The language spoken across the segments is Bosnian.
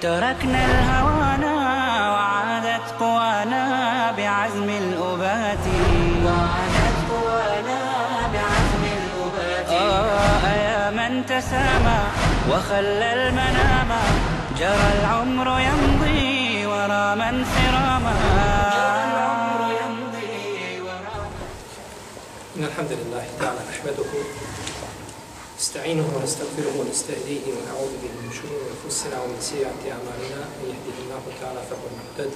تركنا الهوانا وعادت قوانا بعزم الأبات. وعادت قوانا بعزم الأبات. آه يا من تسامى وخلى المنام. جرى العمر يمضي ورا من سراما. جرى العمر يمضي ورا إن الحمد لله تعالى نحمده نستعينه ونستغفره ونستهديه ونعوذ به من شرور أنفسنا ومن سيئات أعمالنا. من يهده الله تعالى فهو المهتد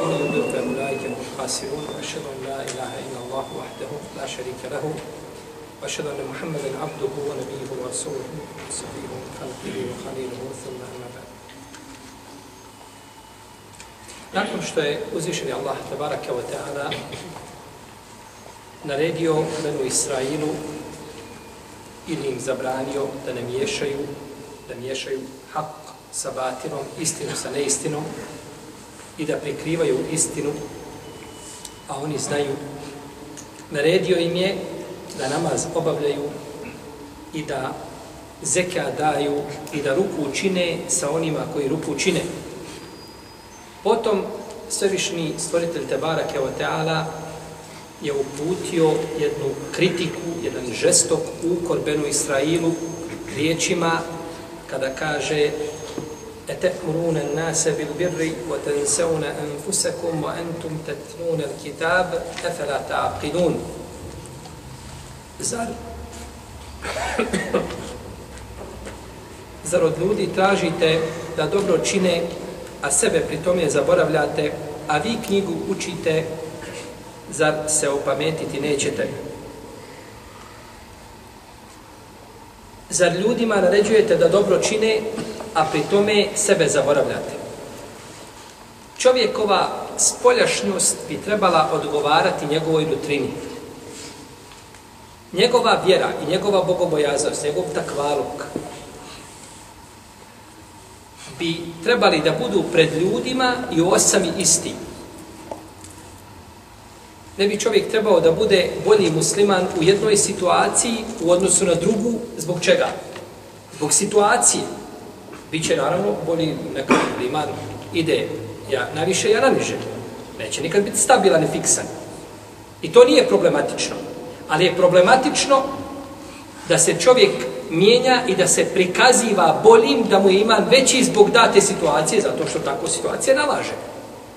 ومن يضلل فأولئك هم الخاسرون. وأشهد أن لا إله إلا الله وحده لا شريك له وأشهد أن محمدا عبده ونبيه ورسوله صفيه من خلقه وخليله ثم أما بعد. Nakon što je uzvišeni Allah tabaraka wa ta'ala naredio Benu Israilu ili im zabranio da ne miješaju, da miješaju hak sa batinom, istinu sa neistinom i da prikrivaju istinu, a oni znaju. Naredio im je da namaz obavljaju i da zeka daju i da ruku čine sa onima koji ruku čine. Potom svevišnji stvoritelj Tebara Keoteala je uputio jednu kritiku, jedan žestok ukor Benu Israilu riječima kada kaže أتأمرون الناس بالبر وتنسون أنفسكم وأنتم تتلون الكتاب أفلا تعقلون Zar Zar od ljudi tražite da dobro čine, a sebe pri tome zaboravljate, a vi knjigu učite zar se opametiti nećete? Zar ljudima naređujete da dobro čine, a pri tome sebe zaboravljate? Čovjekova spoljašnjost bi trebala odgovarati njegovoj nutrini. Njegova vjera i njegova bogobojaznost, njegov takvaluk bi trebali da budu pred ljudima i osami isti. Ne bi čovjek trebao da bude bolji musliman u jednoj situaciji u odnosu na drugu. Zbog čega? Zbog situacije. Biće naravno bolji nekako musliman ide ja naviše, ja naniže. Neće nikad biti stabilan i fiksan. I to nije problematično. Ali je problematično da se čovjek mijenja i da se prikaziva boljim da mu je iman veći zbog date situacije, zato što tako situacija nalaže.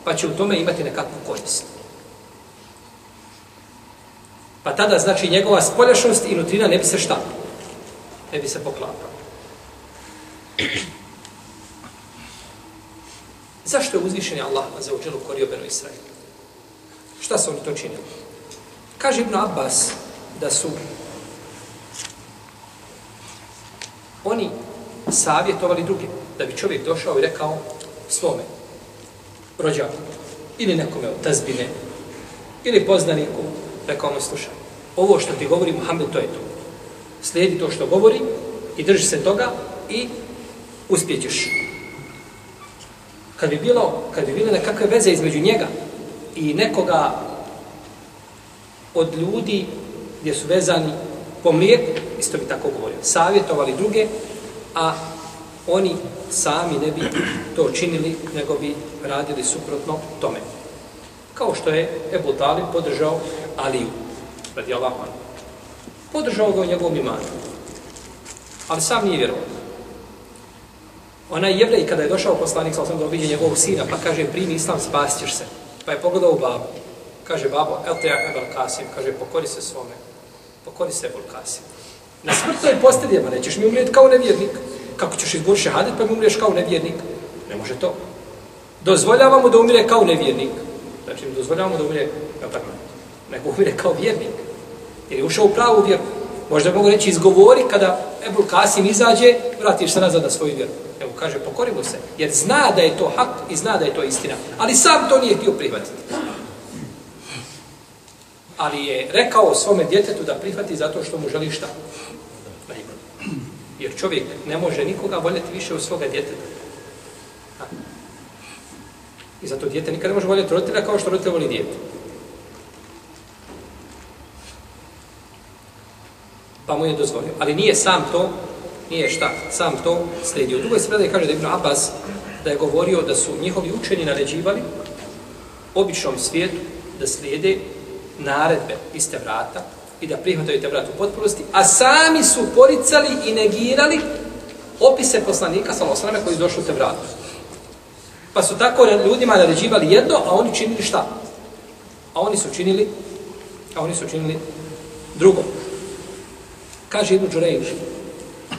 Pa će u tome imati nekakvu korist. Pa tada znači njegova spoljašnost i nutrina ne bi se šta? Ne bi se poklapala. Zašto je uzvišen Allah za uđelu korio Beno Israel? Šta su oni to činili? Kaže Ibn Abbas da su oni savjetovali drugim, da bi čovjek došao i rekao svome rođaku ili nekome od tazbine ili poznaniku, rekao mu slušaj, ovo što ti govori Muhammed, to je to. Slijedi to što govori i drži se toga i uspjećeš. Kad bi bilo, kad bi bile nekakve veze između njega i nekoga od ljudi gdje su vezani po mlijeku, isto bi tako govorio, savjetovali druge, a oni sami ne bi to činili, nego bi radili suprotno tome. Kao što je Ebu Talib podržao Aliju, radi Allah. Podržao ga u njegovom imanu. Ali sam nije vjerovao. Onaj jevrej kada je došao poslanik sa osam da obiđe njegovog sina, pa kaže, primi islam, spasćeš se. Pa je pogledao u babu. Kaže, babo, el te ja Ebel Kasim, kaže, pokori se svome. Pokori se Ebel Kasim. Na smrtnoj posteljama nećeš mi umrijeti kao nevjernik. Kako ćeš izgovoriti šehadet pa mi umriješ kao nevjernik? Ne može to. Dozvoljavamo da umire kao nevjernik. Znači, dozvoljavamo da umire, ja tako nego umire kao vjernik. Jer je ušao u pravu vjeru. Možda mogu reći, izgovori kada Ebul Kasim izađe, vratiš se nazad na svoju vjeru. Evo kaže, pokorimo se, jer zna da je to hak i zna da je to istina. Ali sam to nije htio prihvatiti. Ali je rekao svome djetetu da prihvati zato što mu želi šta? Najbolje. Jer čovjek ne može nikoga voljeti više od svoga djeteta. I zato djete nikad ne može voljeti roditelja kao što roditelj voli djete. Pa mu je dozvolio. Ali nije sam to nije šta, sam to slijedio. U drugoj se predaj kaže da Ibn Abbas da je govorio da su njihovi učeni naređivali običnom svijetu da slijede naredbe iste vrata i da prihvataju te vrata u potpunosti, a sami su poricali i negirali opise poslanika sa osrame koji došli u te vratu. Pa su tako ljudima naređivali jedno, a oni činili šta? A oni su činili a oni su činili drugo. Kaže Ibn Đurejš,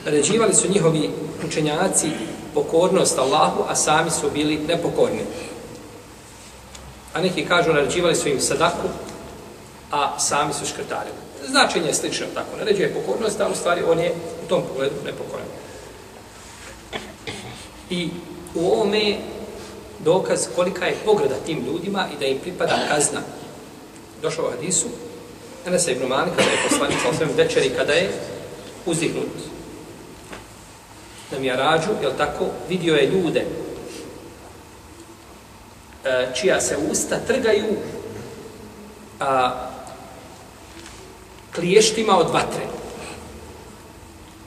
naređivali su njihovi učenjaci pokornost Allahu, a sami su bili nepokorni. A neki kažu, naređivali su im sadaku, a sami su škrtarili. Značenje je slično tako. Naređuje pokornost, a u stvari on je u tom pogledu nepokoran. I u ovome dokaz kolika je pograda tim ljudima i da im pripada kazna. Došao u hadisu, Enesa ibn Malik, kada je poslanik sa osvijem večeri, kada je uzdihnut na Mjarađu, jel tako, vidio je ljude e, čija se usta trgaju a, kliještima od vatre.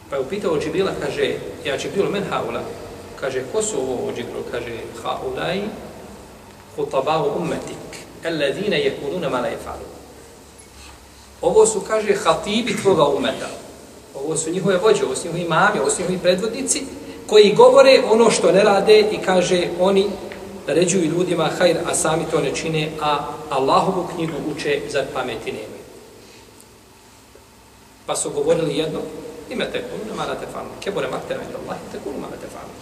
Pa je upitao Džibrila, kaže, ja Džibrilu men haula, kaže, ko su ovo Džibrilu, kaže, haulaj hutabavu ummetik, alladine jekuluna ma je falu. Ovo su, kaže, hatibi tvoga umeta, Ovo su njihove vođe, ovo su njihovi mami, ovo su njihovi predvodnici, koji govore ono što ne rade i kaže oni naređuju ljudima hajr, a sami to ne čine, a Allahovu knjigu uče za pameti nemaju. Pa su govorili jedno, imate kunu, ne marate fanu, kebore maktera ila Allah, te kunu marate fanu.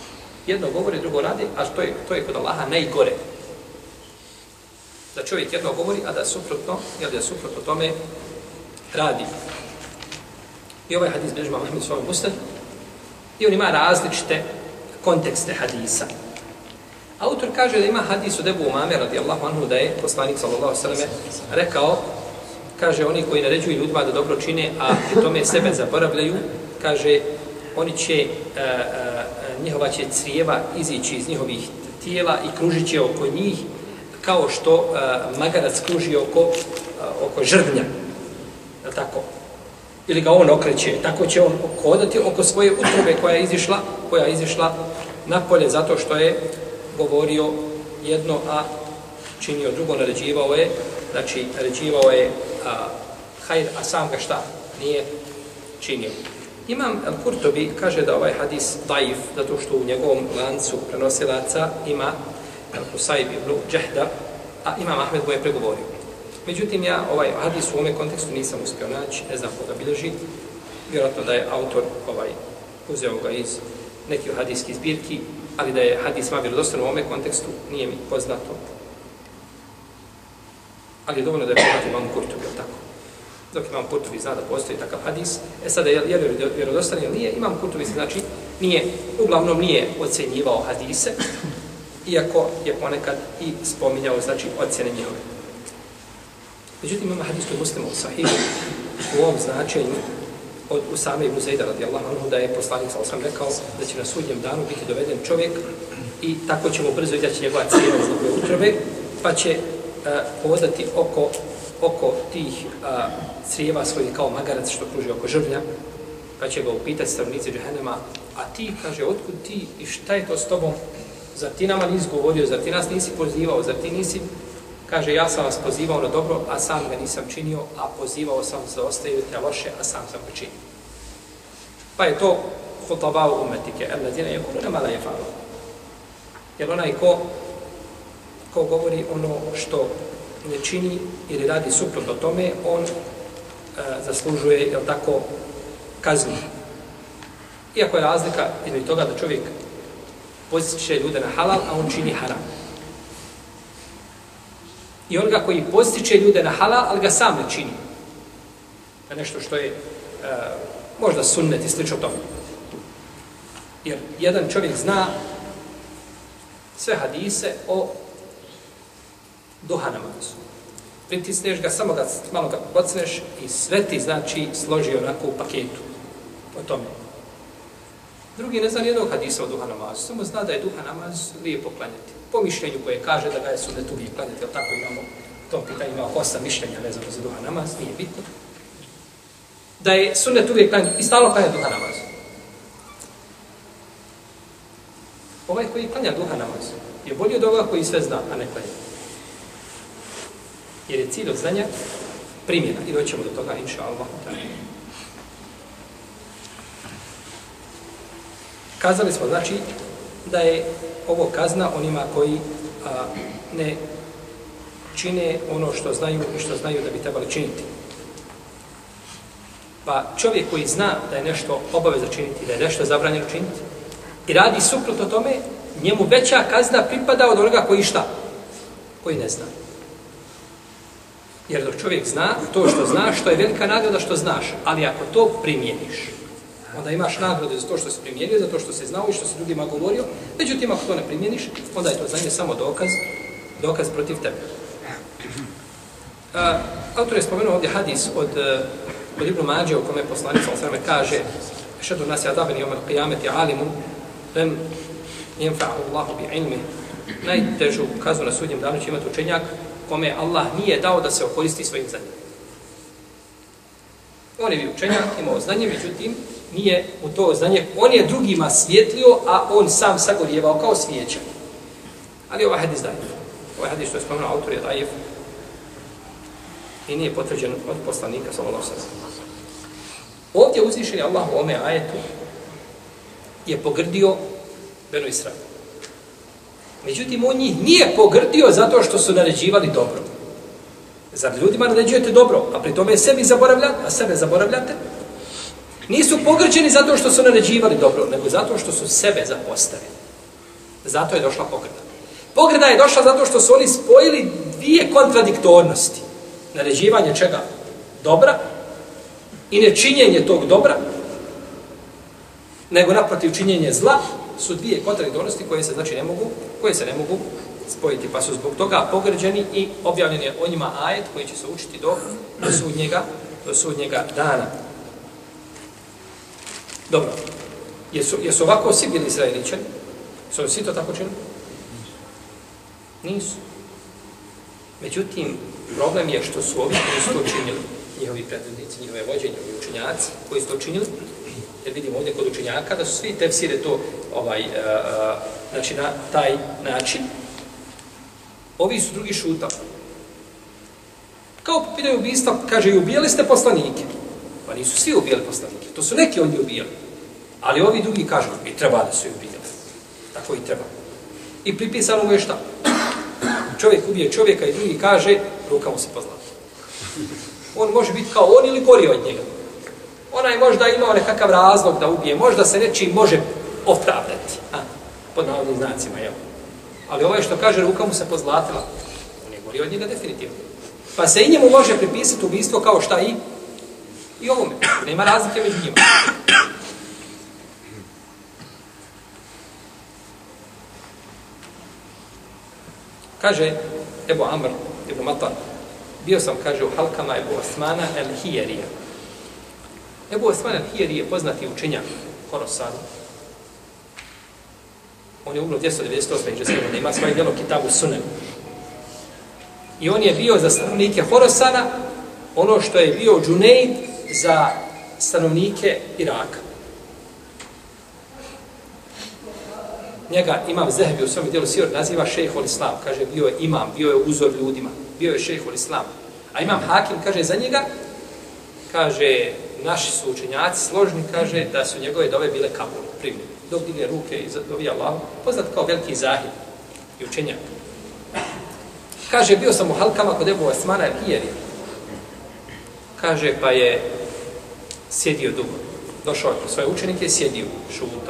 Jedno govori, drugo radi, a to je, to je kod Allaha najgore. Da čovjek jedno govori, a da suprotno, jel da suprotno tome radi. I ovaj hadis bilježi imam Ahmed svojom ustad. I on ima različite kontekste hadisa. Autor kaže da ima hadis od Ebu Umame radijallahu anhu da je poslanik sallallahu sallam rekao kaže oni koji naređuju ljudima da dobro čine, a u tome sebe zaboravljaju, kaže oni će, uh, uh, njihova će crijeva izići iz njihovih tijela i kružit će oko njih kao što uh, magarac kruži oko, uh, oko žrvnja. Tako ili ga on okreće, tako će on kodati oko svoje utrobe koja je izišla, koja je izišla napolje zato što je govorio jedno, a činio drugo, naređivao je, znači naređivao je a, hajr, a sam ga šta nije činio. Imam Al-Kurtobi kaže da ovaj hadis daif, zato što u njegovom lancu prenosilaca ima Al-Husayb ibn Džehda, a Imam Ahmed mu je pregovorio. Međutim, ja ovaj hadis u ovome kontekstu nisam uspio naći, ne znam koga bilježi. Vjerojatno da je autor ovaj, uzeo ga iz nekih hadijskih zbirki, ali da je hadis ma vjerodostan u ovome kontekstu, nije mi poznato. Ali je dovoljno da je poznat imam kurtu, ili tako? Dok imam Kurtovi zna da postoji takav hadis. E sada, je li vjerodostan ili nije? Imam Kurtovi, znači, nije, uglavnom nije ocenjivao hadise, iako je ponekad i spominjao, znači, ocjene njihove. Međutim, imamo hadis koji muslima u sahihu u ovom značenju od Usame ibn Zejda radijallahu anhu da je poslanik sa osam rekao da će na sudnjem danu biti doveden čovjek i tako ćemo brzo izaći njegova cijena iz njegove utrobe pa će uh, hodati oko, oko tih uh, crijeva svojih kao magarac što kruži oko žrvnja pa će ga upitati stavnici džahennema a ti, kaže, otkud ti i šta je to s tobom? Zar ti nama nisi govorio, zar ti nas nisi pozivao, zar ti nisi Kaže, ja sam vas pozivao na dobro, a sam ga nisam činio, a pozivao sam za ostavite loše, a sam sam ga činio. Pa je to hutabao umetike, el je ono, kuru nemala je falo. Jer onaj ko, ko govori ono što ne čini ili radi suprotno tome, on e, zaslužuje, jel tako, kaznu. Iako je razlika između toga da čovjek poziće ljude na halal, a on čini haram i onoga koji postiče ljude na halal, ali ga sam ne čini. Na nešto što je e, možda sunnet i slično tome. Jer jedan čovjek zna sve hadise o duha namazu. Pritisneš ga, samo ga malo ga pocneš i sve ti znači složi onako u paketu o tome. Drugi ne zna nijednog hadisa o duha namazu, samo zna da je duha namaz lijepo klanjati. Po mišljenju koje kaže da ga je sunnet uvijek klanjati, ali tako imamo to pitanje, ima osam mišljenja vezano za duha namaz, nije bitno. Da je sunnet uvijek klanjati i stalo klanja duha namaz. Ovaj koji klanja duha namaz je bolji od ovoga koji sve zna, a ne klanja. Jer je cilj od znanja primjena. I doćemo do toga, inša Allah. Kazali smo, znači, da je ovo kazna onima koji a, ne čine ono što znaju i što znaju da bi trebali činiti. Pa čovjek koji zna da je nešto obaveza činiti, da je nešto zabranjeno činiti, i radi suprotno tome, njemu veća kazna pripada od onoga koji šta? Koji ne zna. Jer dok čovjek zna to što zna, što je velika nagrada što znaš, ali ako to primjeniš, onda imaš nagradu za to što si primijenio, za to što si znao i što si drugima govorio, međutim ako to ne primijeniš, onda je to znanje samo dokaz, dokaz protiv tebe. Uh, autor je spomenuo ovdje hadis od, uh, od Ibnu Mađe u kome poslanica sveme kaže šedu nas je adabeni omer qiyameti alimu lem jenfa'u Allahu bi ilmi najtežu kaznu na sudnjem danu će imati učenjak kome Allah nije dao da se okoristi svojim znanjem. On je bio učenjak, imao znanje, međutim, nije u to znanje, on je drugima svjetlio, a on sam sagorjevao kao svijeća. Ali ovaj hadis daje. Ovaj hadis što je spomenuo autor je daje i nije potvrđen od poslanika, sallallahu sallam. Ovdje uzvišeni Allah u ome ajetu je pogrdio Benu Israel. Međutim, on njih nije pogrdio zato što su naređivali dobro. Zar ljudima naređujete dobro, a pri tome sebi zaboravljate, a sebe zaboravljate? Nisu pogrđeni zato što su naređivali dobro, nego zato što su sebe zapostavili. Zato je došla pogrda. Pogrda je došla zato što su oni spojili dvije kontradiktornosti. Naređivanje čega? Dobra i nečinjenje tog dobra, nego naprotiv činjenje zla, su dvije kontradiktornosti koje se znači ne mogu, koje se ne mogu spojiti, pa su zbog toga pogrđeni i objavljen je o njima ajet koji će se učiti do, do sudnjega, do sudnjega dana. Dobro. Jesu, jesu ovako svi bili izraeličani? Su svi to tako činili? Nisu. Međutim, problem je što su ovi koji su to činili, njihovi predvodnici, njihove vođe, njihovi učenjaci, koji su to činili, jer vidimo ovdje kod učenjaka da su svi tefsire to ovaj, uh, znači na taj način. Ovi su drugi šutali. Kao po pitanju ubijstva, kaže, i ubijali ste poslanike. Pa nisu svi ubijali poslanike. To su neki oni ubijali. Ali ovi drugi kažu, i treba da su ubijali. Tako i treba. I pripisano mu je šta? Čovjek ubije čovjeka i drugi kaže, ruka mu se pozlata. On može biti kao on ili gori od njega. Ona je možda imao nekakav razlog da ubije, možda se nečim može opravdati. A, pod navodnim znacima, jel? Ali ovaj što kaže, ruka mu se pozlatila. On je gori od njega definitivno. Pa se i njemu može pripisati ubistvo kao šta i i ovome. Nema razlike među njima. Kaže Ebu Amr, Ebu Mata, bio sam, kaže, u halkama Ebu Osmana el Hijerija. Ebu Osman el Hijerija je poznati učenjak Horosanu. On je umro 298. iđe sve, ima svoje djelo Kitabu Sunem. I on je bio za stanovnike Horosana ono što je bio Džunejd za stanovnike Iraka. Njega imam Zehebi u svom dijelu Sir naziva šehol Islam. Kaže, bio je imam, bio je uzor ljudima. Bio je šehol Islam. A imam Hakim, kaže za njega, kaže, naši su učenjaci složni, kaže, da su njegove dove bile kabul, primljene. Dok digne ruke i dovi Allah, poznat kao veliki zahid i učenjak. Kaže, bio sam u halkama kod Ebu Osmana i Kaže, pa je sjedio dugo. Došao je po svoje učenike, sjedio, šuta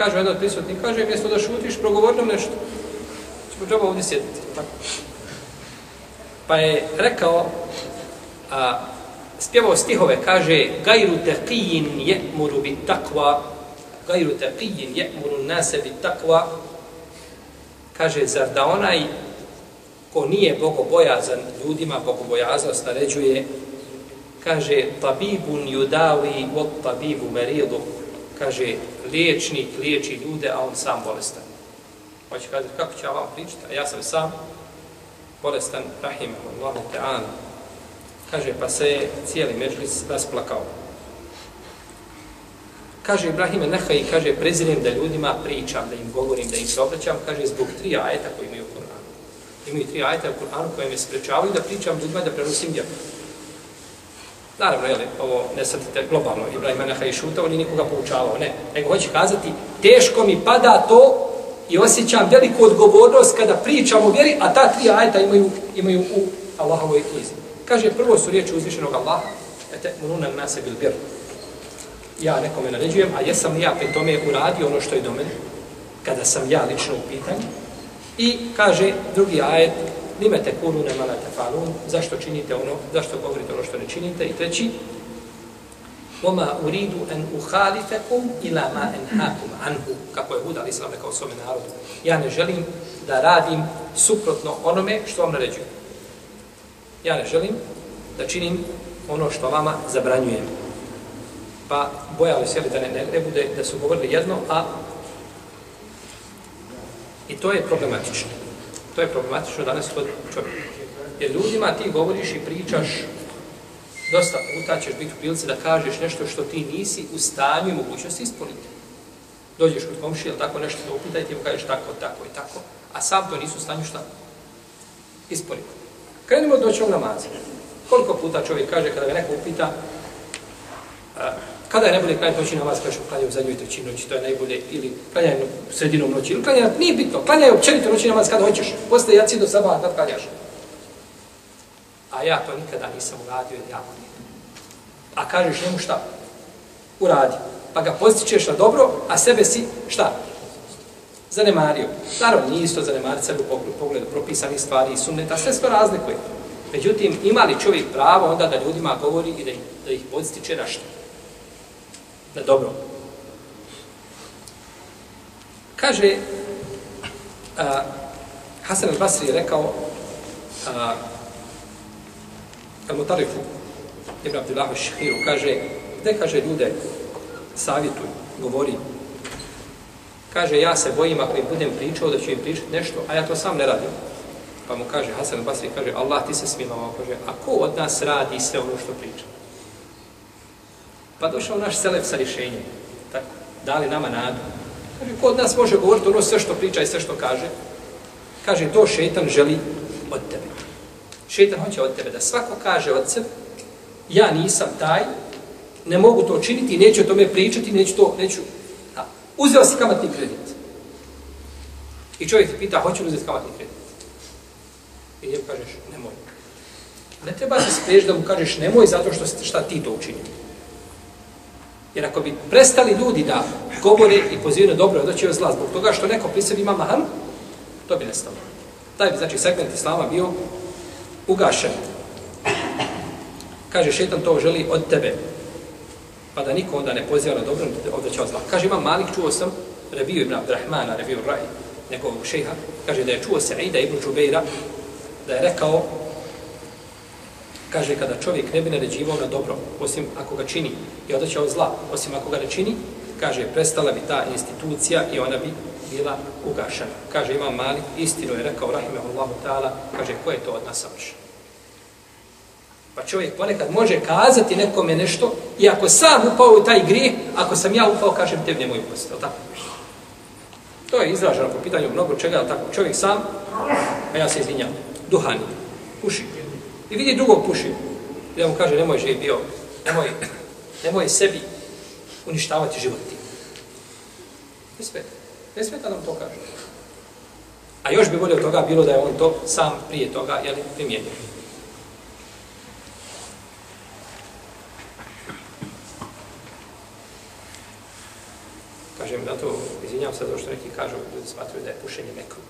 kaže jedan od prisutnih, kaže, mjesto da šutiš, progovor nam nešto. Ćemo džaba ovdje sjediti. Tako. Pa je rekao, a, spjevao stihove, kaže gajru taqijin je'muru bit takva, gajru taqijin je'muru nase bit takva, kaže, zar da onaj ko nije bogobojazan ljudima, bogobojaznost naređuje, kaže, tabibun judavi od tabibu meridu, kaže, liječnik liječi ljude, a on sam bolestan. Hoće kaže, kako će ja vam pričati? A ja sam sam bolestan, rahim, Allahu ta'ala. Kaže, pa se je cijeli međlis rasplakao. Kaže Ibrahime Nehaj, kaže, prezirem da ljudima pričam, da im govorim, da im se obraćam, kaže, zbog tri ajeta koji imaju u Koranu. Imaju tri ajeta u Koranu koje me sprečavaju da pričam ljudima, da prenosim djelu. Naravno, jel, ovo ne sadite globalno, Ibrahim i šutao, ni nikoga poučavao, ne. Nego hoće kazati, teško mi pada to i osjećam veliku odgovornost kada pričam o vjeri, a ta tri ajeta imaju, imaju u Allahovoj knjizi. Kaže, prvo su riječi uzvišenog Allaha, ete, mununa nase bil bir. Ja nekome naređujem, a jesam li ja pri tome uradio ono što je do mene, kada sam ja lično u pitanju. I kaže, drugi ajet, lime te kunune mala malate falun, zašto činite ono, zašto govorite ono što ne činite. I treći, Oma uridu en uhalifekum ila ma en hakum anhu, kako je Huda Islam rekao svome narodu. Ja ne želim da radim suprotno onome što vam naređujem. Ja ne želim da činim ono što vama zabranjujem. Pa bojali se da ne, ne, ne bude da su govorili jedno, a i to je problematično. To je problematično danas kod čovjeka. Jer ljudima ti govoriš i pričaš dosta puta ćeš biti u prilici da kažeš nešto što ti nisi u stanju i mogućnosti ispuniti. Dođeš kod komšije ili tako nešto da upitaj ti mu kažeš tako, tako i tako, a sam to nisu u stanju šta ispuniti. Krenimo od noćnog namaza. Koliko puta čovjek kaže kada ga neko upita a, kada je najbolje klanjati noći namaz, kažu klanjaju u zadnjoj trećini noći, to je najbolje, ili klanjaju sredinom noći, ili klanjaju, nije bitno, klanjaju općenito noći namaz kada hoćeš, posle jaci do sabah, kad klanjaš. A ja to nikada nisam uradio, jer ja A kažeš njemu šta? Uradi. Pa ga postičeš na dobro, a sebe si šta? Zanemario. Naravno, nije isto zanemariti sebe u pogledu propisanih stvari i sunneta, sve sve razlikuje. Međutim, ima li čovjek pravo onda da ljudima govori i da ih, da ih postiče na što? Na dobro. Kaže, a, Hasan al-Basri je rekao, a, Al-Mutarifu, Ibn Abdullahu Šihiru, kaže, gde kaže ljude, savjetuj, govori, kaže, ja se bojim ako im budem pričao da ću im pričati nešto, a ja to sam ne radim. Pa mu kaže, Hasan al-Basri, kaže, Allah ti se smilao, kaže, a ko od nas radi sve ono što priča? Pa došao naš selef sa rješenjem, tako, dali nama nadu. Kaže, ko od nas može govoriti ono sve što priča i sve što kaže? Kaže, to šetan želi od tebe. Šetan hoće od tebe da svako kaže od sebe, ja nisam taj, ne mogu to činiti, neću o tome pričati, neću to, neću. Da. Uzeo si kamatni kredit. I čovjek ti pita, hoću li uzeti kamatni kredit? I njemu kažeš, nemoj. Ne treba se spriješ da mu kažeš nemoj zato što šta ti to učinio. Jer ako bi prestali ljudi da govore i pozivaju na dobro, da će zla zbog toga što neko pri sebi ima mahan, to bi nestalo. Taj bi, znači, segment islama bio ugašen. Kaže, šetan to želi od tebe. Pa da niko onda ne poziva na dobro, ovdje će zla. Kaže, imam Malik, čuo sam Rebiju ibn Abdrahmana, Rebiju Raj, njegovog šeha, kaže da je čuo se ibn Čubeira, da je rekao, kaže, kada čovjek ne bi naređivao na dobro, osim ako ga čini, i odrećao zla, osim ako ga ne čini, kaže, prestala bi ta institucija i ona bi bila ugašena. Kaže, imam mali, istinu je rekao, rahimahullahu ta'ala, kaže, ko je to od nas savršen? Pa čovjek ponekad može kazati nekome nešto i ako sam upao u taj grijeh, ako sam ja upao, kažem tebi nemoj upasti. Tako? To je izraženo po pitanju mnogo čega, ali tako čovjek sam, a ja se izvinjam, duhani, puši. I vidi drugog puši. I mu kaže, nemoj živi bio, nemoj, nemoj sebi uništavati život ti. Ne smeta. Ne smeta nam to kaže. A još bi bolje od toga bilo da je on to sam prije toga, jel, primijenio. Kažem, da to izvinjam se, ono što neki kažu, ljudi smatruju da je pušenje mekru.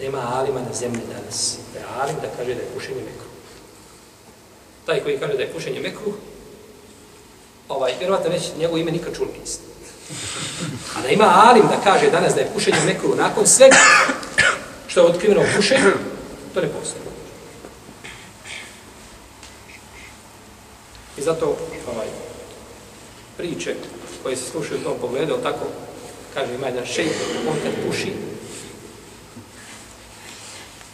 Nema alima na zemlji danas. Da je alim da kaže da je pušenje mekruh. taj koji kaže da je pušenje mekruh, ovaj, vjerovatno već njegovo ime nikad čuli niste. A da ima alim da kaže danas da je pušenje mekruh nakon svega što je otkriveno pušenje, to ne postoji. I zato ovaj, priče koje se slušaju u tom pogledu, tako kaže ima jedan šejk, on kad puši,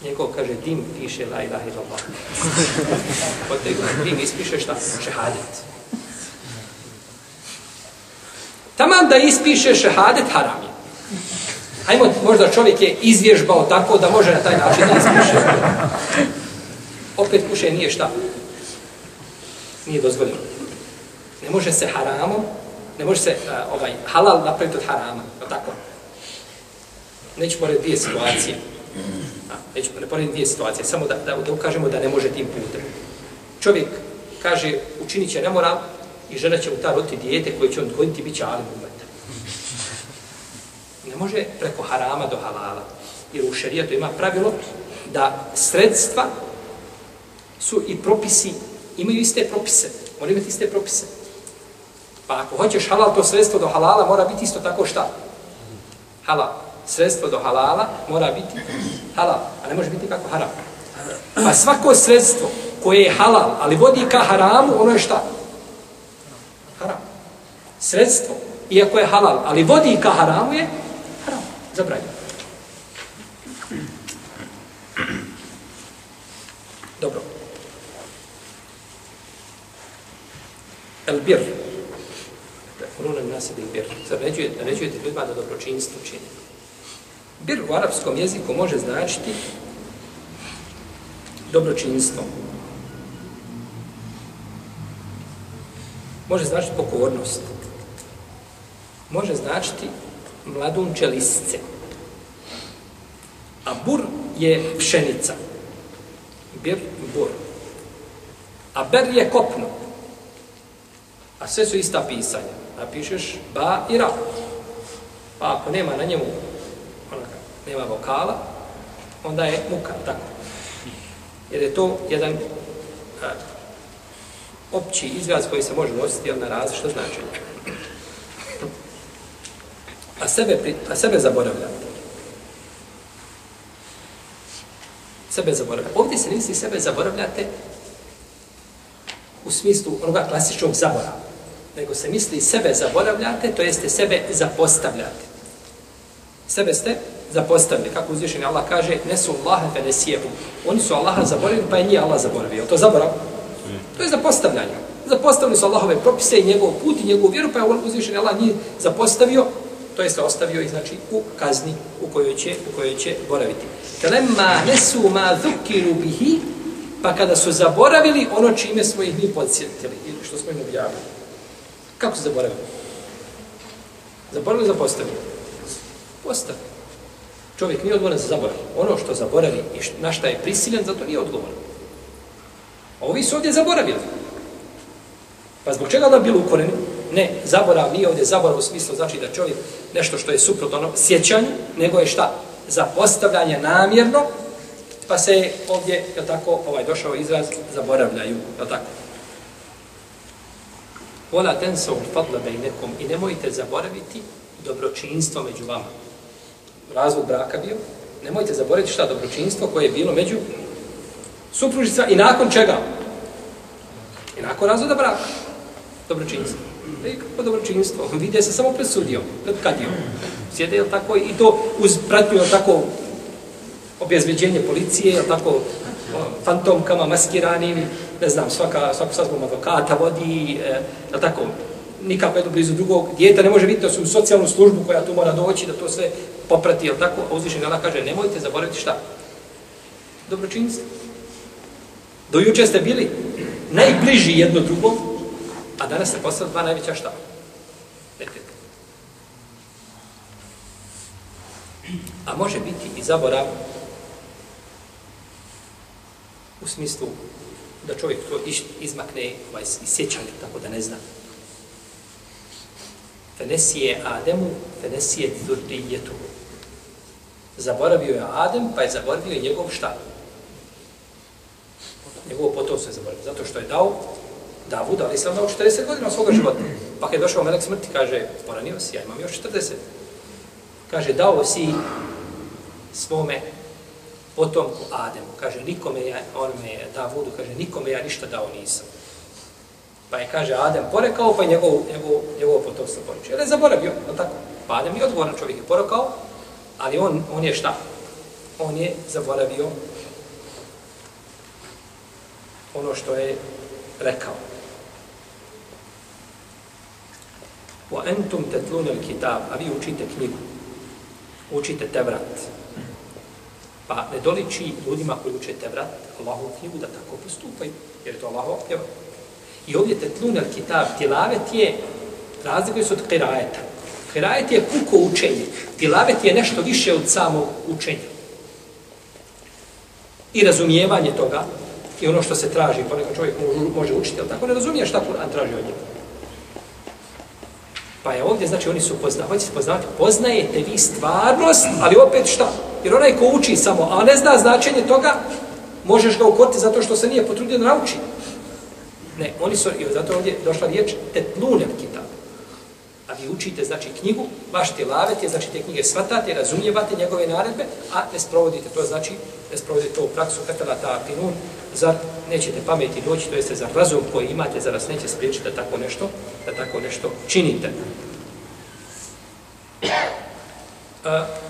njegov kaže dim piše la ilaha illallah. Od tega dim ispiše šta? Šehadet. Taman da ispiše šehadet, haram je. Hajmo, možda čovjek je izvježbao tako da može na taj način da ispiše. Opet puše nije šta? Nije dozvoljeno. Ne može se haramom, ne može se uh, ovaj halal napraviti od harama, je tako? Neću pored dvije situacije. A, ne pored dvije situacije, samo da, da, da ukažemo da ne može tim putem. Čovjek kaže, učinit će nemoral i žena će mu ta roti dijete koje će on odgojiti, bit će alim umeta. Ne može preko harama do halala. Jer u šarijatu ima pravilo da sredstva su i propisi, imaju iste propise. Oni imati iste propise. Pa ako hoćeš halal, to sredstvo do halala mora biti isto tako šta? Halal. Sredstvo do halala mora biti halal, a ne može biti kako haram. Pa svako sredstvo koje je halal, ali vodi ka haramu, ono je šta? Haram. Sredstvo, iako je halal, ali vodi ka haramu je haram. Zabranjeno. Dobro. El bir. Runa nas bil bir. Zaređujete, ljudima da dobročinstvo čini. Bir u arapskom jeziku može značiti dobročinstvo. Može značiti pokornost. Može značiti mladunče lisce. A bur je pšenica. Bir, bur. A ber je kopno. A sve su ista pisanja. Napišeš ba i ra. Pa ako nema na njemu nema vokala, onda je muka, tako. Jer je to jedan a, opći izraz koji se može nositi na različito značenje. A sebe, a sebe zaboravljate. Sebe zaboravljate. Ovdje se nisi sebe zaboravljate u smislu onoga klasičnog zaborava. Nego se misli sebe zaboravljate, to jeste sebe zapostavljate. Sebe ste zapostavili, kako uzvišeni Allah kaže, ne su Allahe fe nesijehu. Oni su Allaha zaboravili, pa je nije Allah zaboravio. To zaborav? To je zapostavljanje. Zapostavili su Allahove propise i njegov put i njegovu vjeru, pa je uzvišeni Allah nije zapostavio, to jeste ostavio i znači u kazni u kojoj će, u kojoj će boraviti. Kalemma nesu ma dhukiru bihi, pa kada su zaboravili ono čime smo ih mi podsjetili, ili što smo im objavili. Kako su zaboravili? Zaboravili zapostavili? Postavili. Čovjek nije odgovoran za zaborav. Ono što zaboravi i na šta je prisiljen, zato nije odgovoran. A ovi su ovdje zaboravili. Pa zbog čega da bilo ukoreni? Ne, zaborav nije ovdje zaborav u smislu, znači da čovjek nešto što je suprotno ono, sjećanju, nego je šta? Zapostavljanje namjerno, pa se ovdje, je tako, ovaj došao izraz, zaboravljaju, je tako? Vola tensa u fadla bejnekom i nemojte zaboraviti dobročinstvo među vama. Razvod braka bio, nemojte zaboraviti šta dobročinstvo koje je bilo među supružica i nakon čega? I nakon razvoda braka. Dobročinstvo. E, kako dobročinstvo? Vide se samo pred sudijom, pred kadijom. Sjede, jel tako, i to uz pratnju, jel tako, objezbeđenje policije, jel tako, fantomkama, maskiranim, ne znam, svaka, svaku sazbom advokata vodi, e, jel tako, nikako jedno blizu drugog, Dijete ne može biti da su u socijalnu službu koja tu mora doći, da to sve poprati, jel tako, a uzvišen Allah kaže, nemojte zaboraviti šta? Dobročinstvo. Do juče ste bili najbliži jedno drugom, a danas ste postali dva najveća šta? Deteta. A može biti i zaborav u smislu da čovjek to izmakne ovaj, iz sjećanja, tako da ne zna. Fenesije Ademu, fenesije dhurrijetu. Zaboravio je Adem, pa je zaboravio njegov šta? Njegovo potomstvo je zaboravio. Zato što je dao Davud, ali sam dao 40 godina svoga života. Pa kad je došao melek smrti, kaže, poranio si, ja imam još 40. Kaže, dao si svome potomku Ademu. Kaže, nikome ja, on me je, Davudu, kaže, nikome ja ništa dao nisam. Pa je, kaže, Adem porekao, pa je njegov, njegov, njegov potomstvo poreče. Jer je zaboravio, je tako? Pa Adem je odgovoran čovjek je porekao, ali on, on je šta? On je zaboravio ono što je rekao. Wa antum tatluna al-kitab, a vi učite knjigu. Učite Tevrat. Pa ne doliči ljudima koji uče Tevrat, Allahu knjigu da tako postupaju, jer je to Allahov opjeva. I ovdje te al-kitab, tilavet je, razlikuje se od kirajeta. Kirajet je puko učenje. Tilavet je nešto više od samog učenja. I razumijevanje toga, i ono što se traži, pa ponekad čovjek može, može učiti, ali tako ne razumije šta Kur'an traži od njega. Pa je ovdje, znači oni su poznavali, hoćete poznavati, poznajete vi stvarnost, ali opet šta? Jer onaj ko uči samo, a ne zna značenje toga, možeš ga ukoriti zato što se nije potrudio da nauči. Ne, oni su, i zato ovdje došla riječ, tetlunel kitab. A vi učite, znači, knjigu, vaš tilavet je, znači, te knjige svatate, razumijevate njegove naredbe, a ne sprovodite to, znači, ne sprovodite to u praksu, katala ta pinun, zar nećete pameti doći, to jeste za razum koji imate, za vas neće spriječiti da tako nešto, da tako nešto činite.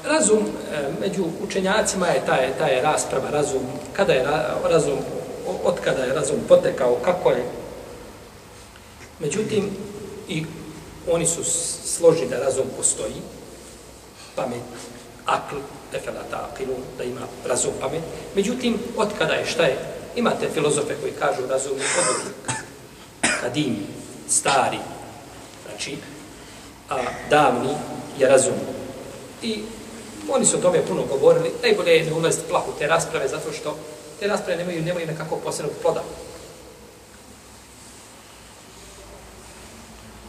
Razum uh, među učenjacima je ta je, ta je rasprava, razum, kada je razum, od kada je razum potekao, kako je. Međutim, i oni su složni da razum postoji, pamet, akl, efelata akilu, da ima razum pamet. Međutim, od kada je, šta je? Imate filozofe koji kažu razum je odluk, kadim, stari, znači, a davni je razum. I oni su o tome puno govorili, najbolje je ne ulaziti plahu te rasprave, zato što te rasprave nemaju, nemaju nekakvog posebnog ploda.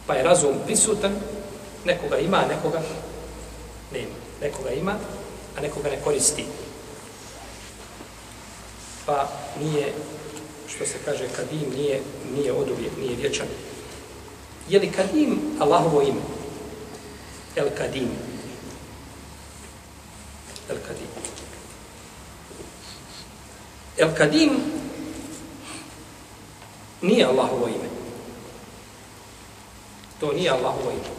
Pa je razum prisutan, nekoga ima, nekoga nema. Nekoga ima, a nekoga ne koristi. Pa nije, što se kaže kadim, nije, nije od uvijek, nije vječan. Je li kadim Allahovo ime? El kadim. El kadim. El kadim nije Allahovo ime. To nije Allahovo ime.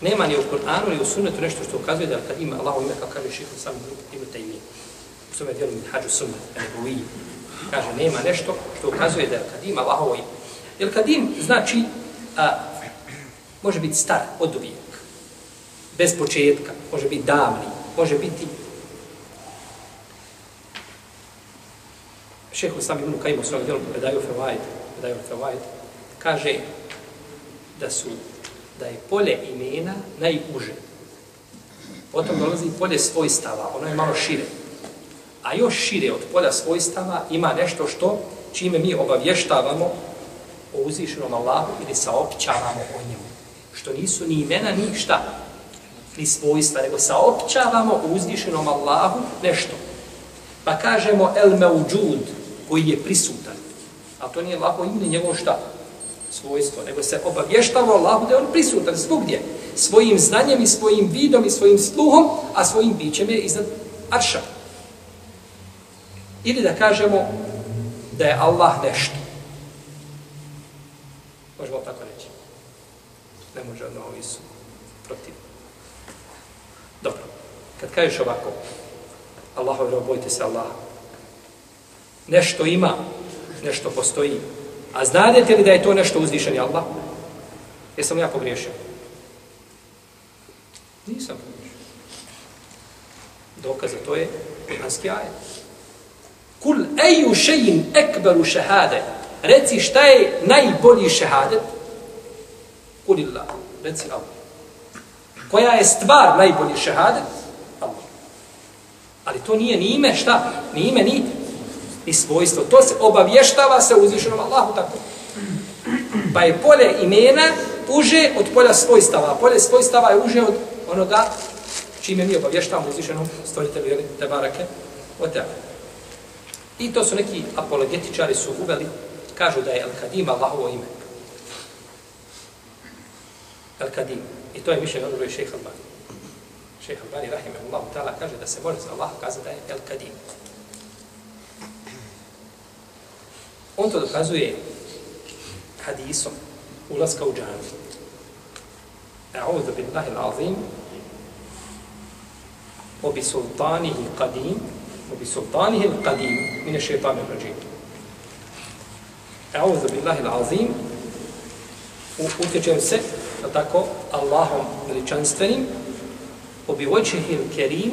Nema ni u Kur'anu ni u sunnetu nešto što ukazuje da kad ima Allahovo ime, kao kaže šehr sam Ibn Taymi. U svome dijelu min hađu sunnet, nebuji. Kaže, nema nešto što ukazuje da kad ima Allahovo ime. Jer kadim znači, a, može biti star od uvijek, bez početka, može biti davni, može biti šehu sam Ibn Kajim u svojom dijelu predaju Fevajd, predaju Fevajd, kaže da su da je polje imena najuže. Potom dolazi polje svojstava, ono je malo šire. A još šire od polja svojstava ima nešto što čime mi obavještavamo o uzvišenom Allahu ili saopćavamo o njemu. Što nisu ni imena, ni šta, ni svojstva, nego saopćavamo o uzvišenom Allahu nešto. Pa kažemo el meuđud, koji je prisutan. A to nije lako ime njegovo šta? Svojstvo. Nego se obavještava Allahu da je on prisutan svugdje. Svojim znanjem i svojim vidom i svojim sluhom, a svojim bićem je iznad arša. Ili da kažemo da je Allah nešto. Možemo tako reći. Ne može ono, ovi su protiv. Dobro. Kad kažeš ovako, Allahovi bojte se Allaha nešto ima, nešto postoji. A znadete li da je to nešto uzvišeni Allah? Jesam ja pogriješio? Nisam pogriješio. Dokaz za to je kuranski ajet. Kul eju šejin ekberu šehade. Reci šta je najbolji šehadet? Kulillah. Reci Allah. Koja je stvar najbolji šehadet? Allah. Ali to nije ni ime šta? Ni ime, ni i svojstvo. To se obavještava se uzvišenom Allahu tako. Pa je polje imena uže od polja svojstava. Polje svojstava je uže od onoga čime mi obavještavamo uzvišenom stvoritelju, jel, te barake, o tebe. I to su neki apologetičari su uveli, kažu da je Al-Kadim Allahovo ime. Al-Kadim. I to je mišljenje ono je šeha Albani. Šeha Albani, rahimahullahu ta'ala, kaže da se može za Allah kazati da je El-Kadim. On to dokazuje hadisom ulaska u džanu. A'udhu billahi al-azim wa bi sultanihi qadim wa bi sultanihi al-qadim min ash-shaytan ar-rajim. A'udhu billahi al-azim utječem se da tako Allahom veličanstvenim obi kerim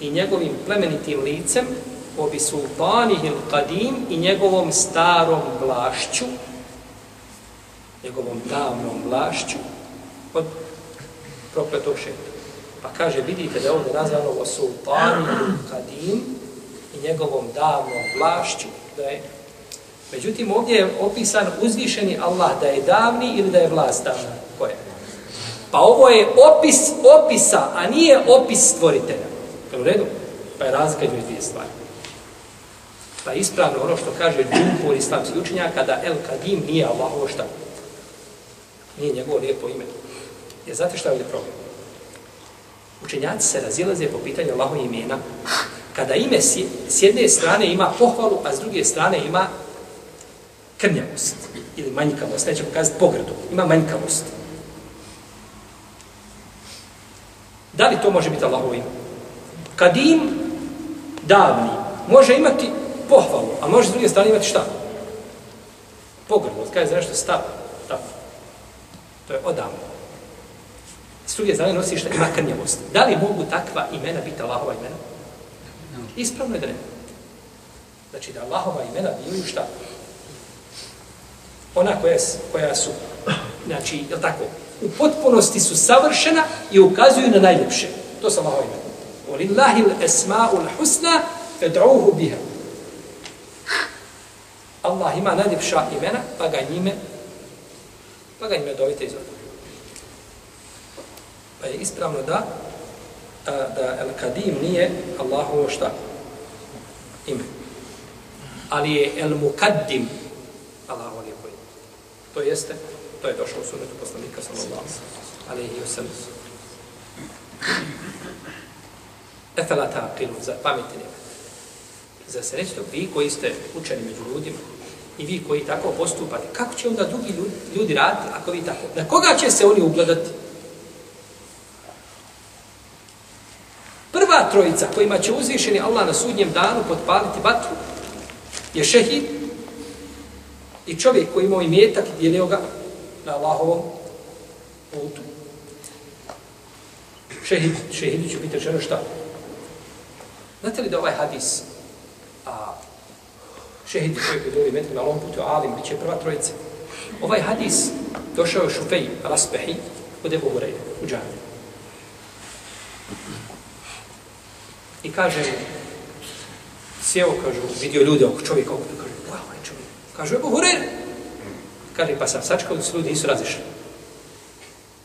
i njegovim plemenitim licem obi sultanihil qadim i njegovom starom vlašću njegovom davnom vlašću od prokletog šeta. Pa kaže, vidite da je ovdje nazvano o sultanihil qadim i njegovom davnom vlašću, da je Međutim, ovdje je opisan uzvišeni Allah da je davni ili da je vlast davna. Koje? Pa ovo je opis opisa, a nije opis stvoritelja. Je u redu? Pa je razlika između dvije stvari. Pa je ispravno ono što kaže džumpur islamski učenjaka da El Kadim nije Allahovo šta? Nije njegovo lijepo ime. Jer znate šta je ovdje problem? Učenjaci se razilaze po pitanju Allahove imena. Kada ime s jedne strane ima pohvalu, a s druge strane ima krnjavost ili manjkavost, nećemo kazati pogrdu, ima manjkavost. Da li to može biti Allahovo ime? Kadim, davni, može imati pohvalno, a može s druge strane imati šta? Pogrdu, kada je za nešto stav, tako. To je odavno. S druge strane nosi šta ima krnjavost. Da li mogu takva imena biti Allahova imena? Ispravno je da ne. Znači da Allahova imena bivaju šta? ona koja, koja su, znači, je tako, u potpunosti su savršena i ukazuju na najljepše. To su Allahova imena. Walillahi l-esma'u husna fed'uhu biha. Allah ima najljepša imena, pa ga njime, pa ga njime dovite iz Pa je ispravno da, da El-Kadim nije Allahovo šta? Ime. Ali je El-Mukaddim Allahovo To jeste, to je došlo u sunetu poslanika sallallahu alaihi wa sallam. Efela taqilu, za pametni nema. Za se nećete vi koji ste učeni među ljudima i vi koji tako postupate, kako će onda drugi ljudi, ljudi raditi ako vi tako? Na koga će se oni ugledati? Prva trojica kojima će uzvišeni Allah na sudnjem danu potpaliti vatru je šehid I čovjek koji imao imetak i dijelio ga na Allahovom putu. Šehid, šehidi će biti rečeno šta? Znate li da ovaj hadis, a šehidi čovjek koji dijelio na ovom putu, alim, bit će prva trojica. Ovaj hadis došao je šufej, raspehi, od Ebu Hureyre, u džami. I kaže, sjeo, kažu, vidio ljude oko čovjeka, oko kaže, wow, ovaj čovjek, Kaže, Ebu Hureyre. Kaže, pa sam sačkao da su ljudi nisu razišli.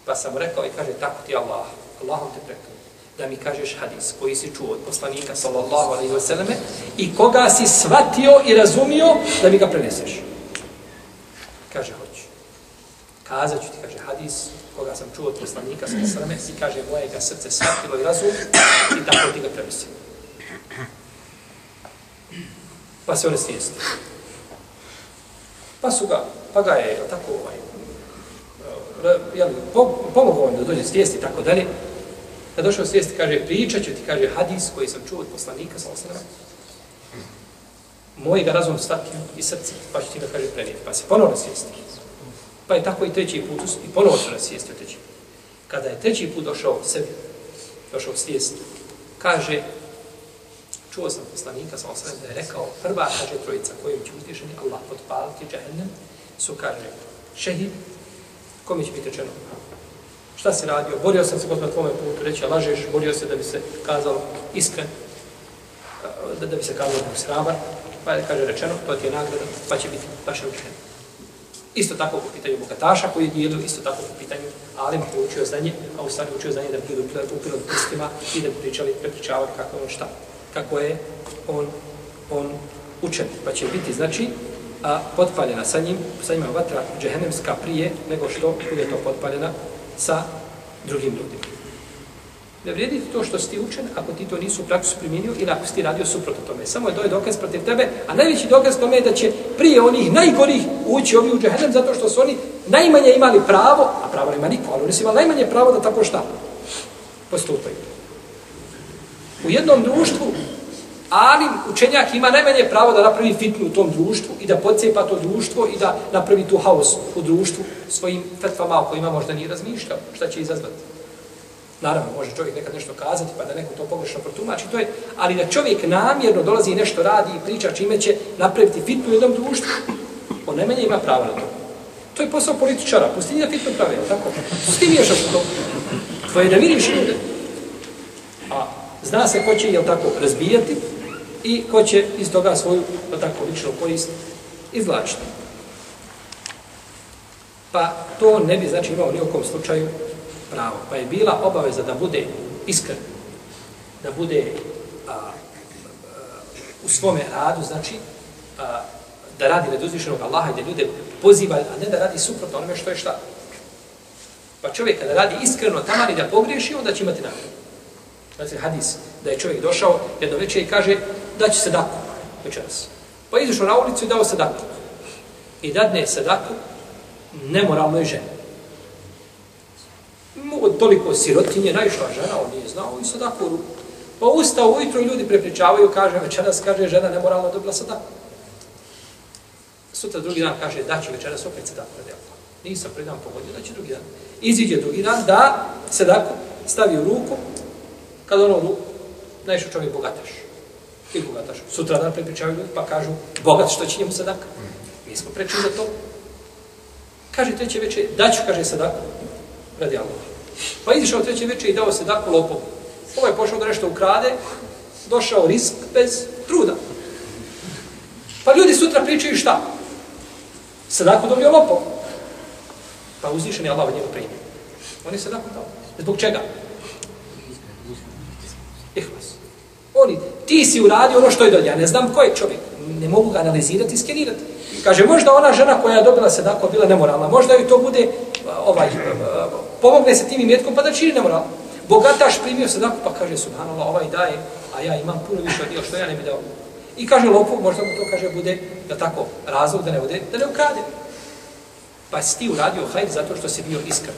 Pa sam rekao i kaže, tako ti Allah, Allahom te prekao, da mi kažeš hadis koji si čuo od poslanika, sallallahu alaihi wa sallame, i koga si shvatio i razumio da mi ga preneseš. Kaže, hoću. Kazat ću ti, kaže, hadis koga sam čuo od poslanika, sallallahu alaihi wa sallame, i kaže, moje ga srce shvatilo i razum, i tako ti ga prenesio. Pa se one svijesti. Pa su ga, pa ga je, tako, ovaj, eh, jel, pomogao on da dođe svijesti, tako dalje. Kad došao svijesti, kaže, pričat ću ti, kaže, hadis koji sam čuo od poslanika, sa osnovna. Moj ga razum shvatio i srce, pa ću ti ga, kaže, prenijeti. Pa se ponovno svijesti. Pa je tako i treći put, i ponovno se nasvijestio treći Kada je treći put došao sebi, došao svijest, kaže, čuo sam poslanika, sa osvijem da je rekao, prva, kaže trojica, kojom će uzvišeni Allah potpaliti džahennem, su, kaže, šehid, kome će biti rečeno? Šta se radio? Borio sam se gospod na tvome putu, reći, lažeš, borio se da bi se kazalo iskren, da, da bi se kazalo da bi srabar, pa je, kaže, rečeno, to ti je nagrada, pa će biti baš učen. Isto tako po pitanju bogataša koji je dijelio, isto tako po pitanju Alim koji učio znanje, a u stvari učio znanje da bi bilo upilo prstima i da bi pričali, prepričavali kako on šta kako je on, on učen. pa će biti, znači, a, potpaljena sa njim, sa njima vatra džehennemska prije nego što bude to potpaljena sa drugim ljudima. Ne vrijedi to što si ti učen ako ti to nisu u praksu primjenio ili ako si ti radio suprotno tome. Samo je to je dokaz protiv tebe, a najveći dokaz tome je da će prije onih najgorih ući ovi u džehennem zato što su oni najmanje imali pravo, a pravo nema niko, ali oni su imali najmanje pravo da tako šta postupaju. U jednom društvu alim učenjak ima najmanje pravo da napravi fitnu u tom društvu i da podcepa to društvo i da napravi tu haos u društvu svojim fetvama o kojima možda nije razmišljao. Šta će izazvati? Naravno, može čovjek nekad nešto kazati pa da neko to pogrešno protumači, to je, ali da čovjek namjerno dolazi i nešto radi i priča čime će napraviti fitnu u jednom društvu, on najmanje ima pravo na to. To je posao političara, pusti da fitnu pravi, tako? S tim miješaš u to? Tvoje da vidiš ljude. A zna se ko će, jel tako, razbijati i ko će iz toga svoju, tako, ličnu korist izvlačiti. Pa to ne bi, znači, imao nijekom slučaju pravo. Pa je bila obaveza da bude iskren, da bude a, a, u svome radu, znači, a, da radi nad uzvišenog Allaha i da ljude poziva, a ne da radi suprotno onome što je šta. Pa čovjek kada radi iskreno tamani i da pogriješi, onda će imati nagradu. Znači hadis, da je čovjek došao jedno večer i kaže da će sadaku večeras. Pa izišao na ulicu i dao sadaku. I dadne sadaku nemoralnoj ženi od toliko sirotinje, naišla žena, on nije znao i sadaku u ruku. Pa ustao ujutro i ljudi prepričavaju, kaže večeras, kaže žena nemoralno dobila sadaku. Sutra drugi dan kaže da će večeras opet sadaku radi Allah. Nisam dan pogodio, da će drugi dan. Iziđe drugi dan da sadaku stavi u ruku, kada ono ruku, naišao čovjek bogataš. I bogataš. Sutra dan prepričavaju ljudi pa kažu bogat što će njemu sadaka. Mi smo prečili za to. Kaže treće večer, daću, kaže sadaku, radi Allah. Pa izišao treće večer i dao sadaku lopovu. lopom. Ovo je pošao da nešto ukrade, došao risk bez truda. Pa ljudi sutra pričaju šta? Sadaku dobio lopom. Pa uzvišen je Allah od njega primio. On je sadaku dao. Zbog čega? Ihlas. Oni, ti si uradio ono što je dolje. Ja ne znam ko je čovjek. Ne mogu ga analizirati i skenirati. Kaže, možda ona žena koja je dobila sedako bila nemoralna. Možda joj to bude ovaj, pomogne se tim imetkom, pa da čini nemoral. Bogataš primio se pa kaže, subhanallah, ovaj daje, a ja imam puno više od što ja ne bi dao. I kaže lopu, možda mu to kaže, bude, da tako, razlog da ne bude, da ne ukrade. Pa si ti uradio hajde zato što si bio iskren.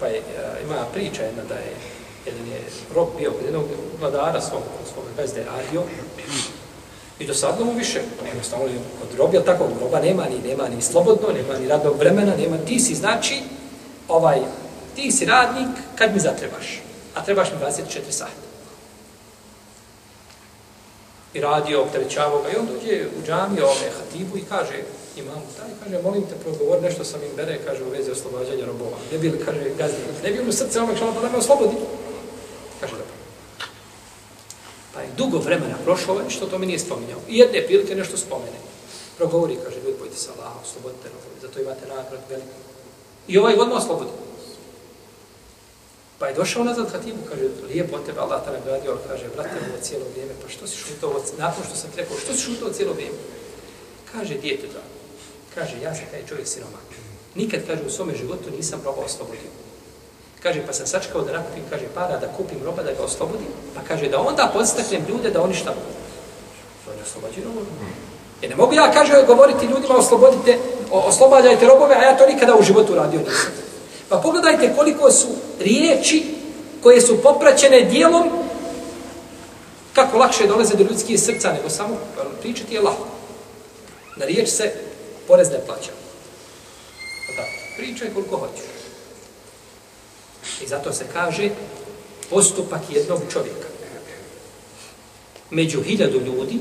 Pa je, ima priča jedna da je jedan je rob bio kod jednog vladara svog, svog bezde radio I do sad mu više, jednostavno kod robija takvog roba nema ni, nema ni slobodno, nema ni radnog vremena, nema, ti si znači, ovaj, ti si radnik kad mi zatrebaš, a trebaš mi 24 sata. I radio, opterećavao ga, i on dođe u džami, ove, hatibu i kaže, imam, taj, kaže, molim te, progovor, nešto sam im bere, kaže, u vezi oslobađanja robova. Ne bi li, kaže, gazni, ne bi mu u srce ono omek šalata pa da me oslobodi? Kaže, dobro. Pa je dugo vremena prošlo, što to mi nije spominjao. I jedne prilike nešto spomene. Progovori, kaže, ljudi, bojte se Allah, oslobodite robove, zato imate nagrad veliku. I ovaj odmah oslobodi. Pa je došao nazad Hatibu, kaže, lijepo od tebe, Allah te nagradio, ali kaže, brate, ovo cijelo vrijeme, pa što si šutao, nakon što sam ti rekao, što si šutao cijelo vrijeme? Kaže, djete da, kaže, ja sam taj čovjek siroma. Nikad, kaže, u svome životu nisam roba oslobodio. Kaže, pa sam sačkao da nakupim, kaže, para da kupim roba, da ga oslobodim. Pa kaže, da onda podstaknem ljude da oni šta? To je oslobađi robu. E, Jer ne mogu ja, kaže, govoriti ljudima, oslobodite, oslobađajte robove, a ja to nikada u životu radio nisam. Pa pogledajte koliko su riječi koje su popraćene dijelom kako lakše dolaze do ljudskih srca, nego samo pričati je lako. Na riječ se porez ne plaća. Pa pričaj koliko hoćeš. I zato se kaže postupak jednog čovjeka među hiljadu ljudi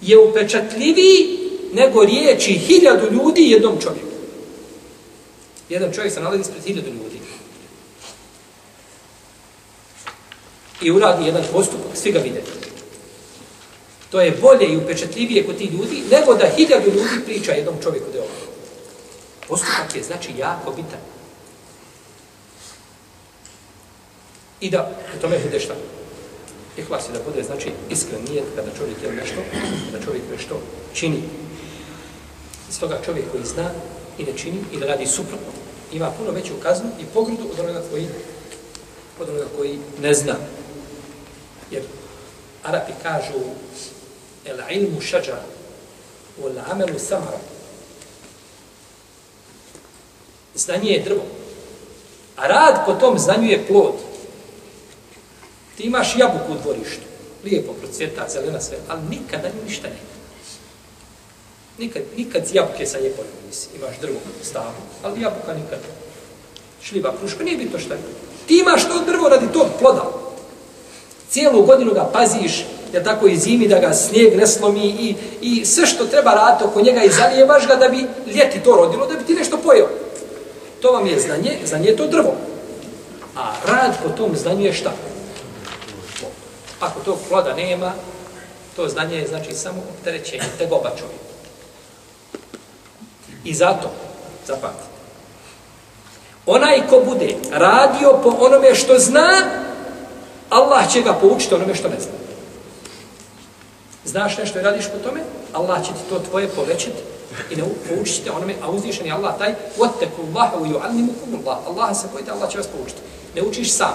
je upečatljiviji nego riječi hiljadu ljudi jednom čovjeku. Jedan čovjek se nalazi ispred hiljadu ljudi. I uradi jedan postupak, svi ga vidite. To je bolje i upečatljivije kod ti ljudi, nego da hiljadu ljudi priča jednom čovjeku da je. Postupak je znači jako bitan. I da u tome bude šta? Ihlas je da bude, znači, iskren nijet kada čovjek je nešto, kada čovjek nešto čini. Stoga čovjek koji zna i ne čini ili radi suprotno, ima puno veću kaznu i pogrudu od onoga koji, od onoga koji ne zna. Jer Arapi kažu el ilmu šađa wal amelu samara. Znanje je drvo. A rad po tom znanju je plod. Ti imaš jabuku u dvorištu. Lijepo procvjeta, zelena sve, ali nikada ništa nema. Nikad, nikad jabuke sa lijepo ne nisi. Imaš drvo stavu, ali jabuka nikad. Šljiva, kruška, nije bitno šta je. Ti imaš to drvo radi tog ploda. Cijelu godinu ga paziš, jer tako i zimi da ga snijeg ne slomi i, i sve što treba raditi oko njega i zalijevaš ga da bi ljeti to rodilo, da bi ti nešto pojeo. To vam je znanje, znanje je to drvo. A rad po tom znanju je šta? Ako tog ploda nema, to znanje je znači samo opterećenje, tegoba čovjeka. I zato, zapamtite, onaj ko bude radio po onome što zna, Allah će ga poučiti onome što ne zna. Znaš nešto i radiš po tome, Allah će ti to tvoje povećati i ne poučiti te onome, a uzvišen je Allah taj, وَتَّكُ اللَّهَ وَيُعَلِّمُكُمُ اللَّهَ Allah se pojete, Allah će vas poučiti. Ne učiš sam.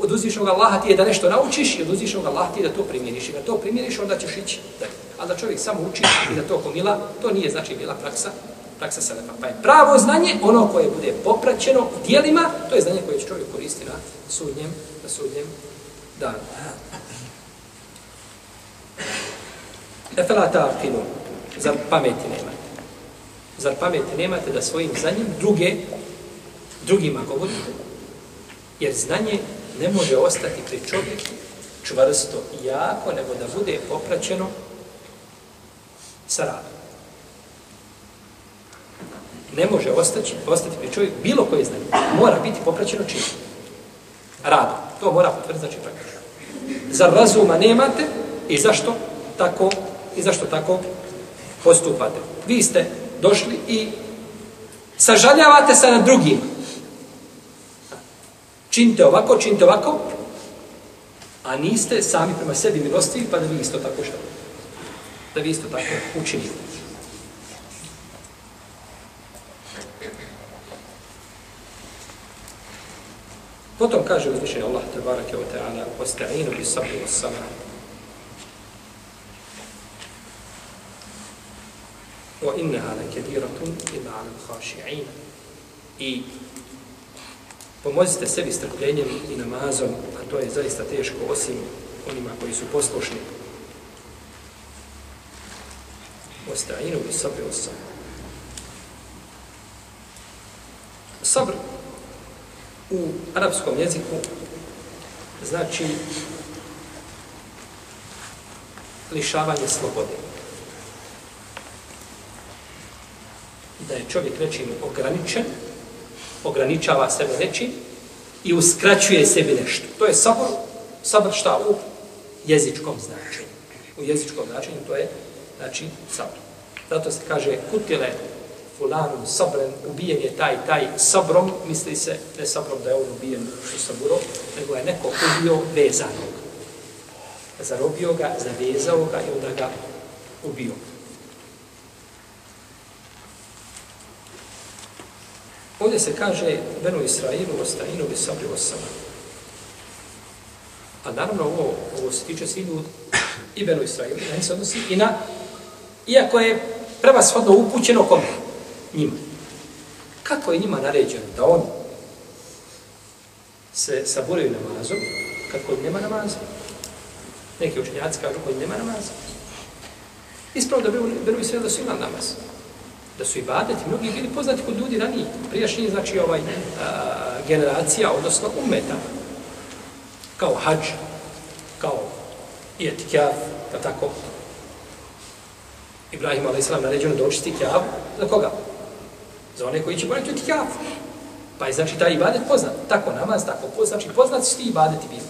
Od uzvišenog Allaha ti je da nešto naučiš i od uzvišenog Allaha ti je da to primjeniš. I da to primjeniš, onda ćeš ići. A da čovjek samo uči i da to komila, to nije znači bila praksa praksa selefa. Pa je pravo znanje, ono koje bude popraćeno u dijelima, to je znanje koje će čovjek koristiti na sudnjem, na sudnjem danu. Efela ta akinu, zar pameti nemate? Zar pameti nemate da svojim znanjem druge, drugima govorite? Jer znanje ne može ostati pri čovjeku čvrsto i jako, nego da bude popraćeno sa radom ne može ostati, ostati pri čovjeku bilo koje znanje. Mora biti popraćeno čim. Radom. To mora potvrditi znači praktično. Zar razuma nemate i zašto tako i zašto tako postupate. Vi ste došli i sažaljavate se na drugim. Činite ovako, činite ovako, a niste sami prema sebi milosti, pa da vi isto tako što. Da vi isto tako učinite. Potom kaže uzvišenje Allah, tebara kevote ana, osta'inu bi sabri osama, wa innaha ala kadiratun ila khashi'in. i pomozite sebi strpljenjem i namazom a to je zaista teško osim onima koji su poslušni. Ostajinu bi sabr osam sabr u arapskom jeziku znači lišavanje slobode. Da je čovjek nečim ograničen, ograničava sebe nečim i uskraćuje sebi nešto. To je sabor, sabor šta u jezičkom značenju. U jezičkom značenju to je znači sabor. Zato se kaže kutile fulanom sabren, ubijen je taj, taj sabrom, misli se, ne sabrom da je on ubijen što saburo, nego je neko ubio vezanog. Zarobio ga, zavezao ga i onda ga ubio. Ovdje se kaže Benu Israilu, ostainu bi sabri osama. A pa naravno ovo, ovo se tiče svi ljudi i Benu Israilu, na se odnosi i na, iako je prevashodno upućeno kome? njima. Kako je njima naređeno da oni se saburaju namazom kad kod nema namaza? Neki učenjaci kažu kod nema namaza. Ispravo da bi Benu Israilu da su imali namaz. Da su ibadeti mnogi bili poznati kod ljudi ranije, prijašnji, znači ovaj a, generacija, odnosno umeta. Kao hađ, kao i da tako. Ibrahim a.s. naređeno da očisti kjavu. Za koga? Za one koji će boriti u. Pa je znači taj ibadet poznat. Tako namaz, tako poznat. Znači poznat su ti ibadeti bili.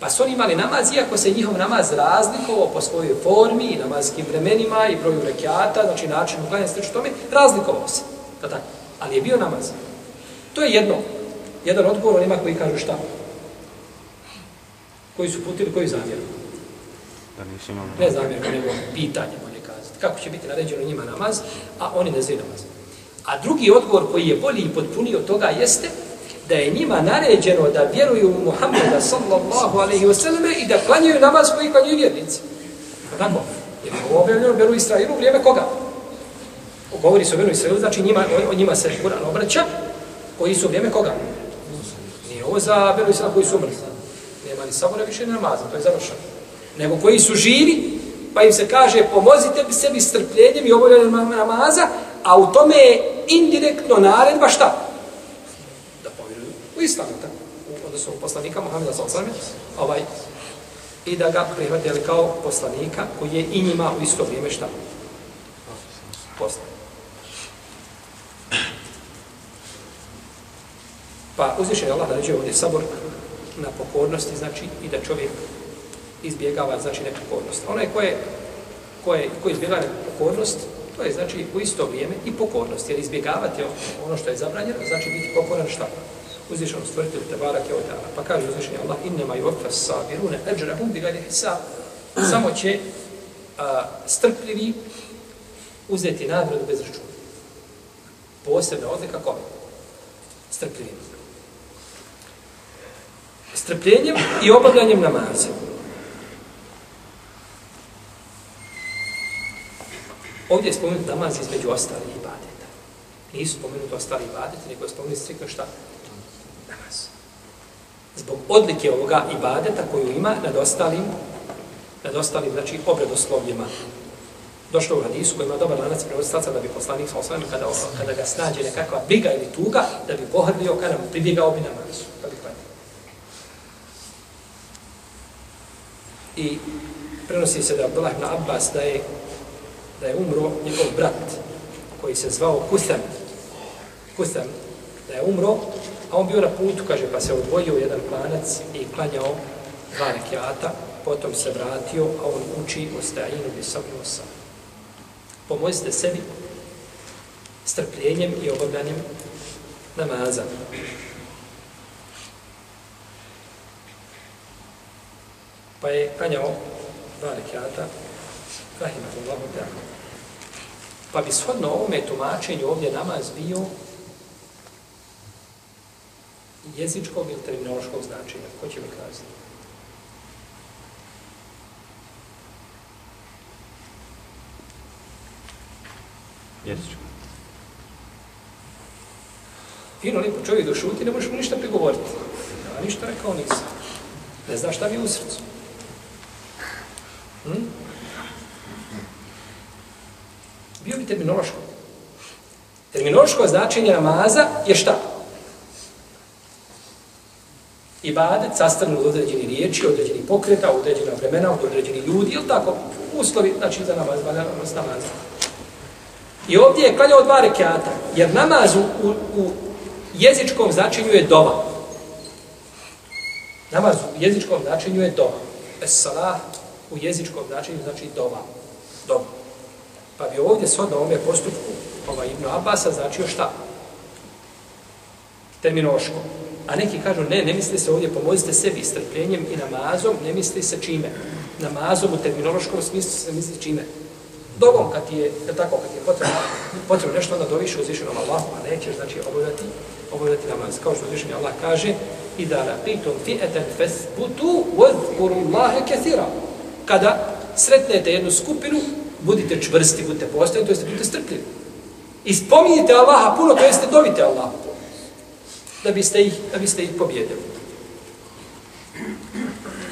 Pa su oni imali namaz, iako se njihov namaz razlikovao po svojoj formi i namazskim vremenima i broju rekiata, znači načinu gledanja slično tome, razlikovao se. Pa tako. Ali je bio namaz. To je jedno. Jedan odgovor onima koji kažu šta? koji su putili koju zamjeru. Da nisu imali... Ne zamjeru, nego pitanje, bolje kazati. Kako će biti naređeno njima namaz, a oni ne znaju namaz. A drugi odgovor koji je bolji i potpuniji od toga jeste da je njima naređeno da vjeruju u Muhammeda sallallahu alaihi wa sallam i da klanjaju namaz koji klanjaju vjernici. Tako? Jer je ovo objavljeno Beru Israilu u vrijeme koga? Govori se o Beru Israilu, znači njima, o, o njima se Kur'an obraća, koji su u vrijeme koga? Nije ovo za Beru Israilu koji su umrli. Nema ni sabora više ni namaza, to je završeno. Nego koji su živi, pa im se kaže pomozite bi sebi strpljenjem i obavljanjem namaza, a u tome je indirektno naredba šta? Da u islamu, tako? U poslanika Muhammeda s.a.v. Ovaj, i da ga prihvatili kao poslanika koji je i njima u isto vrijeme šta? Poslan. Pa uzviše je Allah da ređe ovdje sabor na pokornosti, znači i da čovjek izbjegava, znači nepokornost. Onaj ko je, ko je, ko izbjegava nepokornost, to je znači u isto vrijeme i pokornost, jer izbjegavati ono što je zabranjeno, znači biti pokoran šta? Uzvišenom stvoritelj Tebara Keotana. Pa kaže uzvišenje Allah, innema i okra sabirune, eđrahum bi gajde hisab. Samo će a, strpljivi uzeti nagradu bez računa. Posebna odlika kome? Strpljivim. Strpljenjem i obavljanjem namaza. Ovdje je spomenut namaz između ostalih ibadeta. Nisu spomenuti ostali ibadeti, nego je spomenut strikno šta? Zbog odlike ovoga ibadeta koju ima nad ostalim, nad ostalim, znači, obredoslovljima. Došlo u hadisu koji ima dobar lanac prenostaca da bi poslanik sa osvajem, kada, kada ga snađe nekakva biga ili tuga, da bi pohrlio, kada mu pribjegao bi namazu. pa bi klanio. I prenosi se da Abdullah ibn Abbas da je da je umro njegov brat koji se zvao Kutham. Kutham da je umro, a on bio na putu, kaže, pa se odvojio jedan planac i klanjao dva rekiata, potom se vratio, a on uči o stajinu bi sam sam. Pomozite sebi strpljenjem i obavljanjem namaza. Pa je klanjao dva rekiata, rahimahullahu ta'ala. Pa bi shodno ovome tumačenju ovdje namaz bio jezičkog ili terminološkog značenja. Ko će mi kazati? Jezičko. Fino, lijepo čovjek došuti, ne možeš mu ništa prigovoriti. Ja ništa rekao nisam. Ne znaš šta mi je u srcu. Hm? bio bi terminološko. Terminološko značenje namaza je šta? Ibadet sastavljen od određenih riječi, određeni pokreta, određena vremena, od određeni ljudi, ili tako? Uslovi, znači za namaz, valjanost namaza. I ovdje je klanjao dva rekiata, jer namaz u, u, u jezičkom značenju je dova. Namaz u jezičkom značenju je dova. Es salah u jezičkom značenju znači dova. Dova. Pa bi ovdje shodno ovome postupku ovaj Ibn Abasa značio šta? Terminološko. A neki kažu, ne, ne misli se ovdje, pomozite sebi strpljenjem i namazom, ne misli se čime. Namazom u terminološkom smislu se misli čime. Dobom, kad ti je, je tako, kad ti je potrebno, potrebno nešto, onda doviš uzvišenom Allahu, a nećeš, znači, obavljati, obavljati namaz. Kao što uzvišeni Allah kaže, i da laqitum fi'atan fasbutu wadhkuru Allaha kathira. Kada sretnete jednu skupinu, budite čvrsti, budite postojni, to jeste budite strpljivi. I spominjite Allaha puno, to jeste dovite Allaha puno. Da biste ih, da biste ih pobjedili.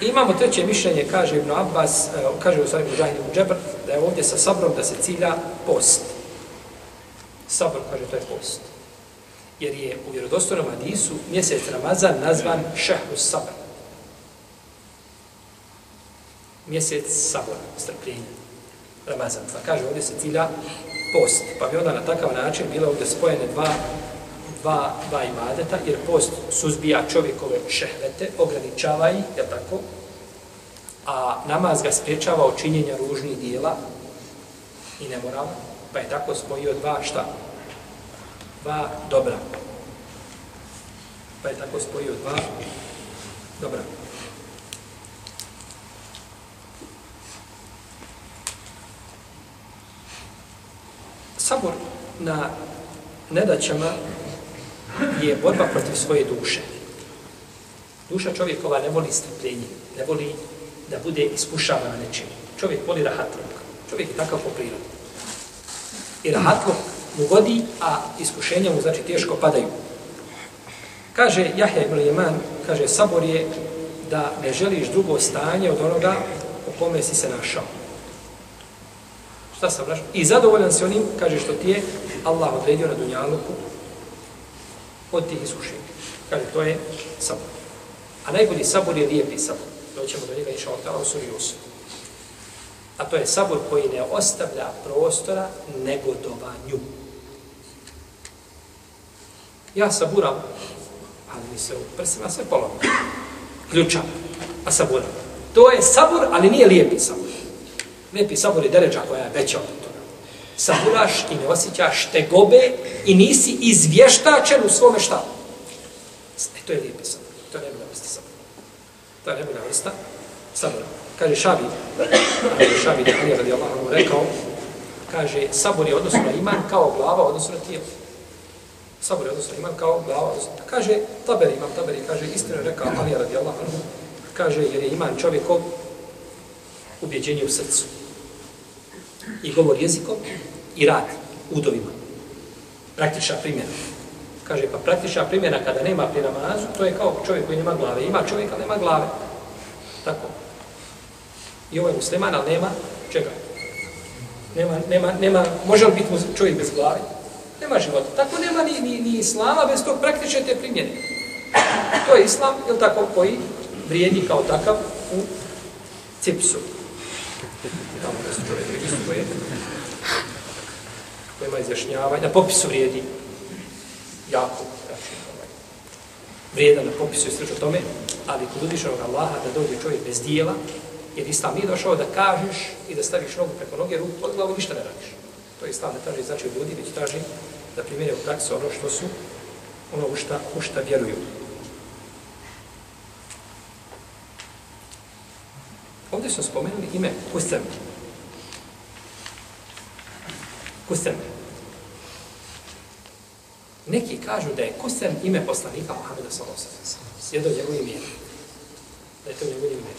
Imamo treće mišljenje, kaže Ibn Abbas, e, kaže u stvari Mujahid ibn Džebr, da je ovdje sa sabrom da se cilja post. Sabr, kaže, to je post. Jer je u vjerodostojnom hadisu mjesec Ramazan nazvan šehru sabr. Mjesec sabora, strpljenja. Ramazan. Pa kaže, ovdje se cilja post. Pa bi onda na takav način bilo ovdje spojene dva, dva, dva imadeta, jer post suzbija čovjekove šehvete, ograničava ih, je tako? A namaz ga spriječava od činjenja ružnih dijela i nemorala, pa je tako spojio dva šta? Dva dobra. Pa je tako spojio dva dobra. Sabor na nedaćama je borba protiv svoje duše. Duša čovjekova ne voli strpljenje, ne voli da bude iskušavana nečim. Čovjek voli rahatluk. Čovjek je takav po prirodi. I rahatluk mu godi, a iskušenja mu znači teško padaju. Kaže Jahja ibn Jeman, kaže sabor je da ne želiš drugo stanje od onoga u kome si se našao. Šta sam našao? I zadovoljan si onim, kaže što ti je Allah odredio na dunjaluku od tih iskušenja. Kaže, to je sabor. A najbolji sabor je lijepi sabor. Doćemo do njega inša Allah u suri Yusuf. A to je sabor koji ne ostavlja prostora negodovanju. Ja saburam, ali mi se u prsima sve polomno. Ključam, a saburam. To je sabor, ali nije lijepi sabor. Lijepi sabor je deređa koja je veća od toga. Saburaš i ne osjećaš tegobe i nisi izvještačen u svome šta. E, to je lijepi sabor. To je najbolja vrsta sabora. To je najbolja vrsta sabora. Kaže Šabi, Šabi da je radi Allah rekao, kaže, sabor je odnosno na iman kao glava odnosno na tijelo. Sabor je odnosno na iman kao glava odnosno na Kaže, Taberi, imam Taberi, kaže, istinu je rekao Ali radi Allah kaže, jer je iman čovjekov ubjeđenje u srcu. I govor jezikom i rad udovima. Praktična primjena. Kaže, pa praktična primjena kada nema pri namazu, to je kao čovjek koji nema glave. Ima čovjek, ali nema glave. Tako. I ovaj musliman, ali nema čega? Nema, nema, nema, može li biti čovjek bez glave? Nema života. Tako nema ni, ni, ni islama bez tog praktične te primjene. To je islam, ili tako, koji vrijedi kao takav u cipsu. Tamo da se čovjek registruje, koji ima izjašnjavanje, na popisu vrijedi jako, znači, ovaj, vrijedan na popisu i slično tome, ali kod uzvišenog Allaha da dođe čovjek bez dijela, jer Islam nije došao da kažeš i da staviš nogu preko noge, ruku pod glavu, ništa ne radiš. To je Islam ne traži znači od ljudi, već traži da primjere u praksu ono što su, ono u šta, u šta vjeruju. Ovdje su spomenuli ime Kusem. Kusem. Neki kažu da je Kusem ime poslanika Muhammeda sallallahu alejhi ve sellem. Sjedo njegovo ime. Da je to njegovo ime.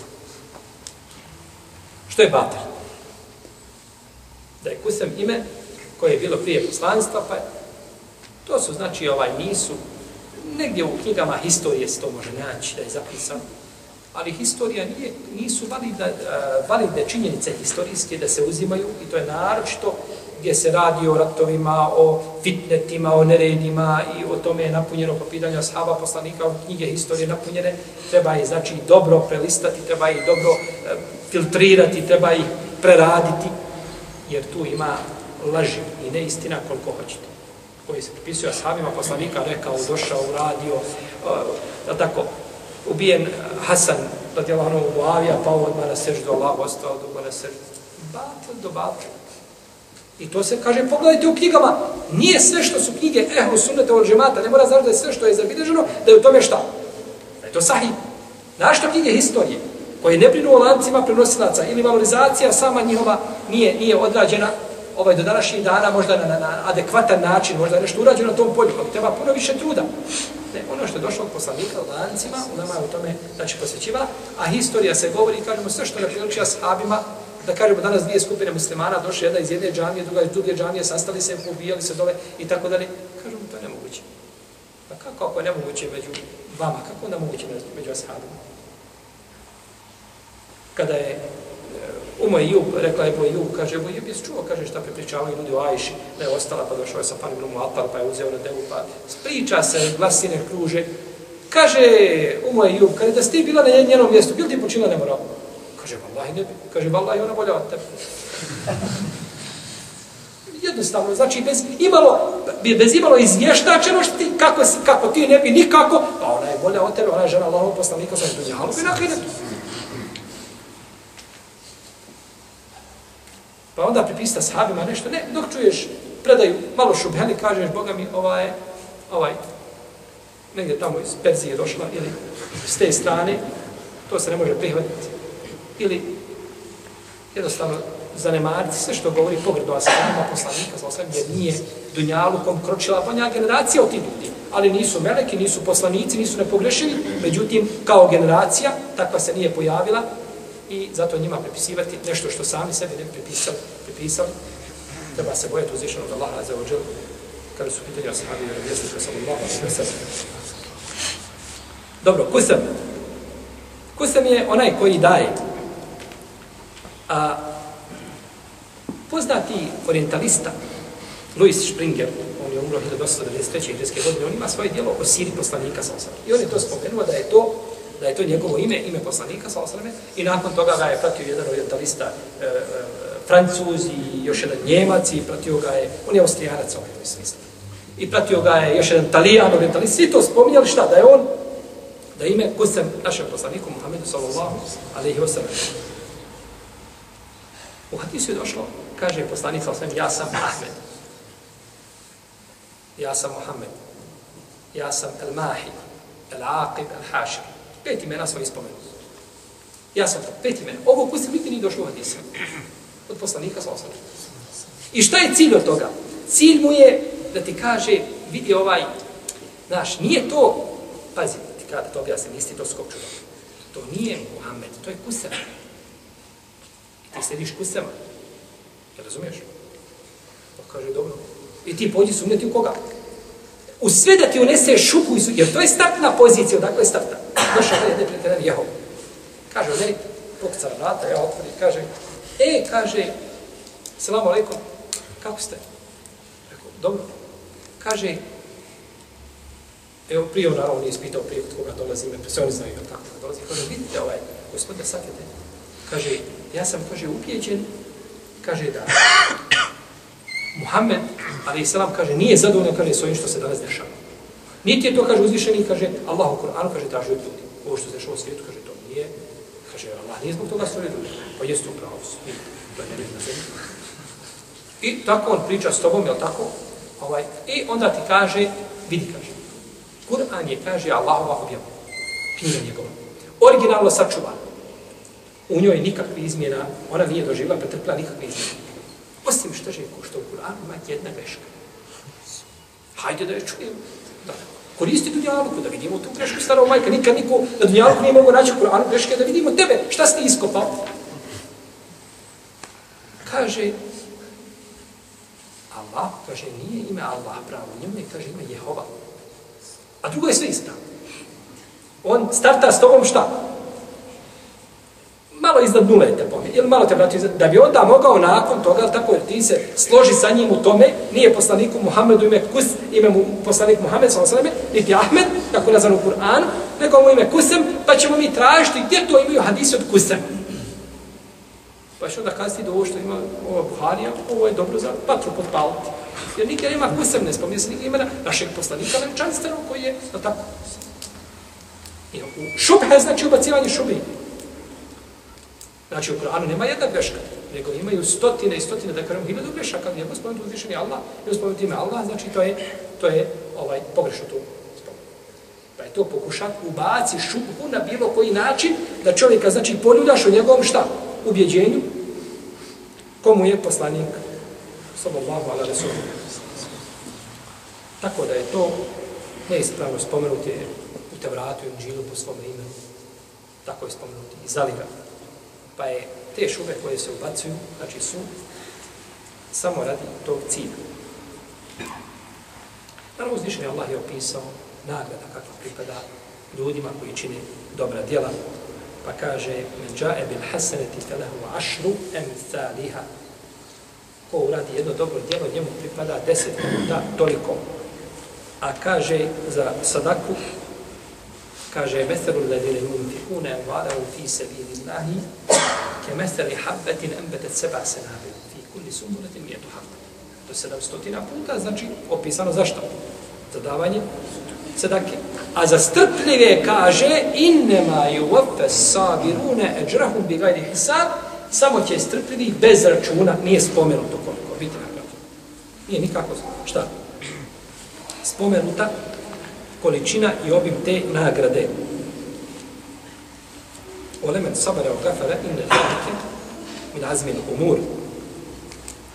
Što je Batel? Da je Kusem ime koje je bilo prije poslanstva, pa to su znači ovaj nisu negdje u knjigama historije se to može naći da je zapisano ali historija nije, nisu validne, eh, validne činjenice historijske da se uzimaju i to je naročito gdje se radi o ratovima, o fitnetima, o neredima i o tome je napunjeno po pitanju ashaba poslanika u knjige historije napunjene, treba je znači dobro prelistati, treba ih dobro e, filtrirati, treba ih preraditi, jer tu ima laži i neistina koliko hoćete koji se pripisuje ashabima. Poslanika, rekao, došao, uradio, uh, tako, ubijen Hasan, radi Allah ono Muavija, pa odmah na seždu, Allah ostao dugo na seždu. Batil do batil. I to se kaže, pogledajte u knjigama, nije sve što su knjige ehlu sunnete od džemata, ne mora znači da je sve što je zabilježeno, da je u tome šta? Da je to sahih. Znaš što knjige historije, koje ne brinu o lancima prenosilaca ili valorizacija sama njihova nije, nije odrađena ovaj do današnjih dana možda na, na, na adekvatan način, možda nešto urađeno na tom polju, ali treba puno više truda. Ne, ono što je došlo od poslanika u lancima, u nama je u tome znači, posvećiva, a historija se govori, kažemo sve što je priliči ashabima, da kažemo danas dvije skupine muslimana, došli jedna iz jedne džamije, druga iz druge džamije, sastali se, ubijali se dole i tako dalje. Kažemo, to je nemoguće. Pa kako ako je nemoguće među vama, kako onda moguće među ashabima? Kada je e, Umo je Jub, rekla je Boj Jub, kaže, Boj Jub, je čuo, kaže, šta prepričavaju ljudi o Ajši, da je ostala, pa došao je sa panim rumu Alpar pa je uzeo na devu, pa priča se, glasine kruže. Kaže, Umo Jub, kaže, da ste bila na njenom mjestu, bil ti počinila nemoral? Kaže, vallahi ne bi. Kaže, vallahi ona bolja od tebe. Jednostavno, znači, bez imalo, bez imalo izvještačenosti, kako, kako ti ne bi nikako, pa ona je bolja od tebe, ona je žena Allahov poslanika, sa dunjalu, i nakon Pa onda pripisati sahabima nešto, ne, dok čuješ predaju malo šubheli, kažeš, Boga mi, ovaj, ovaj, negdje tamo iz Perzije došla, ili s te strane, to se ne može prihvatiti. Ili, jednostavno, zanemariti sve što govori pogredu ashabima poslanika, sa osam, jer nije dunjalukom kročila bonja generacija od tih ljudi. Ali nisu meleki, nisu poslanici, nisu nepogrešili, međutim, kao generacija, takva se nije pojavila i zato njima prepisivati nešto što sami sebi ne prepisali, prepisali. Treba se bojati uzvišeno od Allaha za ođel, kada su pitanja sahabi i vjesnika sallallahu alaihi wa sallam. Dobro, kusam. Kusam je onaj koji daje. A poznati orientalista, Louis Springer, on je umro 1893. ingreske godine, on ima svoje dijelo o siri poslanika sa I on je to spomenuo da je to da je to njegovo ime, ime poslanika sa i nakon toga ga je pratio jedan orientalista e, e, Francuz i još jedan Njemac i pratio ga je, on je Austrijanac ovaj smislu. I pratio ga je još jedan Talijan, orientalist, svi to spominjali šta, da je on da ime kusem našem poslaniku Muhammedu sallallahu alaihi wa sallam. U hadisu je došlo, kaže poslanik sallallahu ja sam Ahmed. Ja sam Muhammed. Ja sam El Mahi, El Aqib, El Hašir. Pet imena svoje ispomenuli. Ja sam to, pet imena. Ovo se nikad nije došlo u hadisu. Od poslanika sallallahu I šta je cilj od toga? Cilj mu je da ti kaže, vidi ovaj, znaš, nije to, pazi, kada to objasnim, nisi to skopču To nije Muhammed, to je Kusama. I ti slediš Kusama. Ja razumiješ? Pa kaže, dobro. I ti pođi sumnjati u koga? U sve da ti unese šupu i su... Jer to je startna pozicija, odakle je startna. Došao da je neprijateljan Jehov. Kaže, meni, pokuca na vrata, ja otvori, kaže, e, kaže, selam alaikum, kako ste? Rekao, dobro. Kaže, Evo, prije on naravno nije ispitao prije od koga dolazi ime, sve oni znaju tako da dolazi. Kaže, vidite ovaj, gospodine Sakete, kaže, ja sam, kaže, upijeđen, kaže da Muhammed, ali selam, kaže, nije zadovoljno, kaže, s ovim što se danas dešava. Niti je to, kaže, uzvišeni, kaže, Allah u Koranu, kaže, traži od ljudi. Ovo što se dešava u svijetu, kaže, to nije, kaže, Allah nije zbog toga stvorio ljudi. Pa jeste upravo, to je nevijek zemlja. I tako on priča s tobom, jel tako? Ovaj, I onda ti kaže, vidi, kaže, Kur'an je, kaže, Allahova objava. Knjiga njegova. Originalno sačuvan. U njoj nikakve izmjena, ona nije doživjela, pretrpila nikakve izmjene. Osim što je ko što u Kur'anu ima jedna greška. Hajde da je čujem. Da. Koristi tu dijaluku, da vidimo tu grešku starog majka. Nikad niko na dijaluku nije mogo naći u Kur'anu greške, da vidimo tebe, šta si iskopao. Kaže, Allah, kaže, nije ime Allah pravo, njome kaže ime Jehova. A drugo je sve ispravno. On starta s tobom šta? Malo iznad nule te pomeni, ili malo te vrati da bi onda mogao nakon toga, tako jer ti se složi sa njim u tome, nije poslaniku Muhammedu ime Kus, ime mu poslanik Muhammed, sallam sallam, niti Ahmed, kako nazvan u Kur'anu, nego mu ime Kusem, pa ćemo mi tražiti gdje to imaju hadisi od Kusem. Pa što da kazati da ovo što ima ova Buharija, ovo je dobro za patru podpaliti. Jer nikad nema kusem, ne spominje se nikad imena našeg poslanika venčanstvenog koji je, no tako. I u šubhe znači ubacivanje šubi. Znači u Koranu nema jedna greška, nego imaju stotine i stotine, da kažem, hiljadu grešaka, nije spomenuti uzvišeni Allah, nije spomenuti ime Allah, znači to je, to je ovaj, pogrešno tu Pa je to pokušat ubaci šubhu na bilo koji način, da čovjeka, znači, poljudaš u njegovom šta? Ubjeđenju, komu je poslanik sallallahu ala resul. Tako da je to neispravno spomenuti u Tevratu i Unđilu po svom imenu. Tako je spomenuti i Zalira. Pa je te šume koje se ubacuju, znači su samo radi tog cilja. Naravno, uzvišen je Allah je opisao nagrada kakva pripada ljudima koji čine dobra djela. Pa kaže, men džae bil hasaneti felehu ašru emthaliha ko uradi jedno dobro djelo, njemu pripada deset puta toliko. A kaže za sadaku, kaže meseru ladine yunfikune amvalahum fi sebil ke meseri habbetin embetet seba senabe fi kulli sumbulatin mijetu habbe. To je stotina puta, znači opisano zašto? Za davanje sadake. A za strpljive kaže innema yuwaffa sabirune ajrahum bi hisab samo će strpljivi bez računa, nije spomenuto koliko, biti nagrada. Nije nikako, šta? Spomenuta količina i obim te nagrade. Olemen sabara u gafara inne zalike min azmin umur.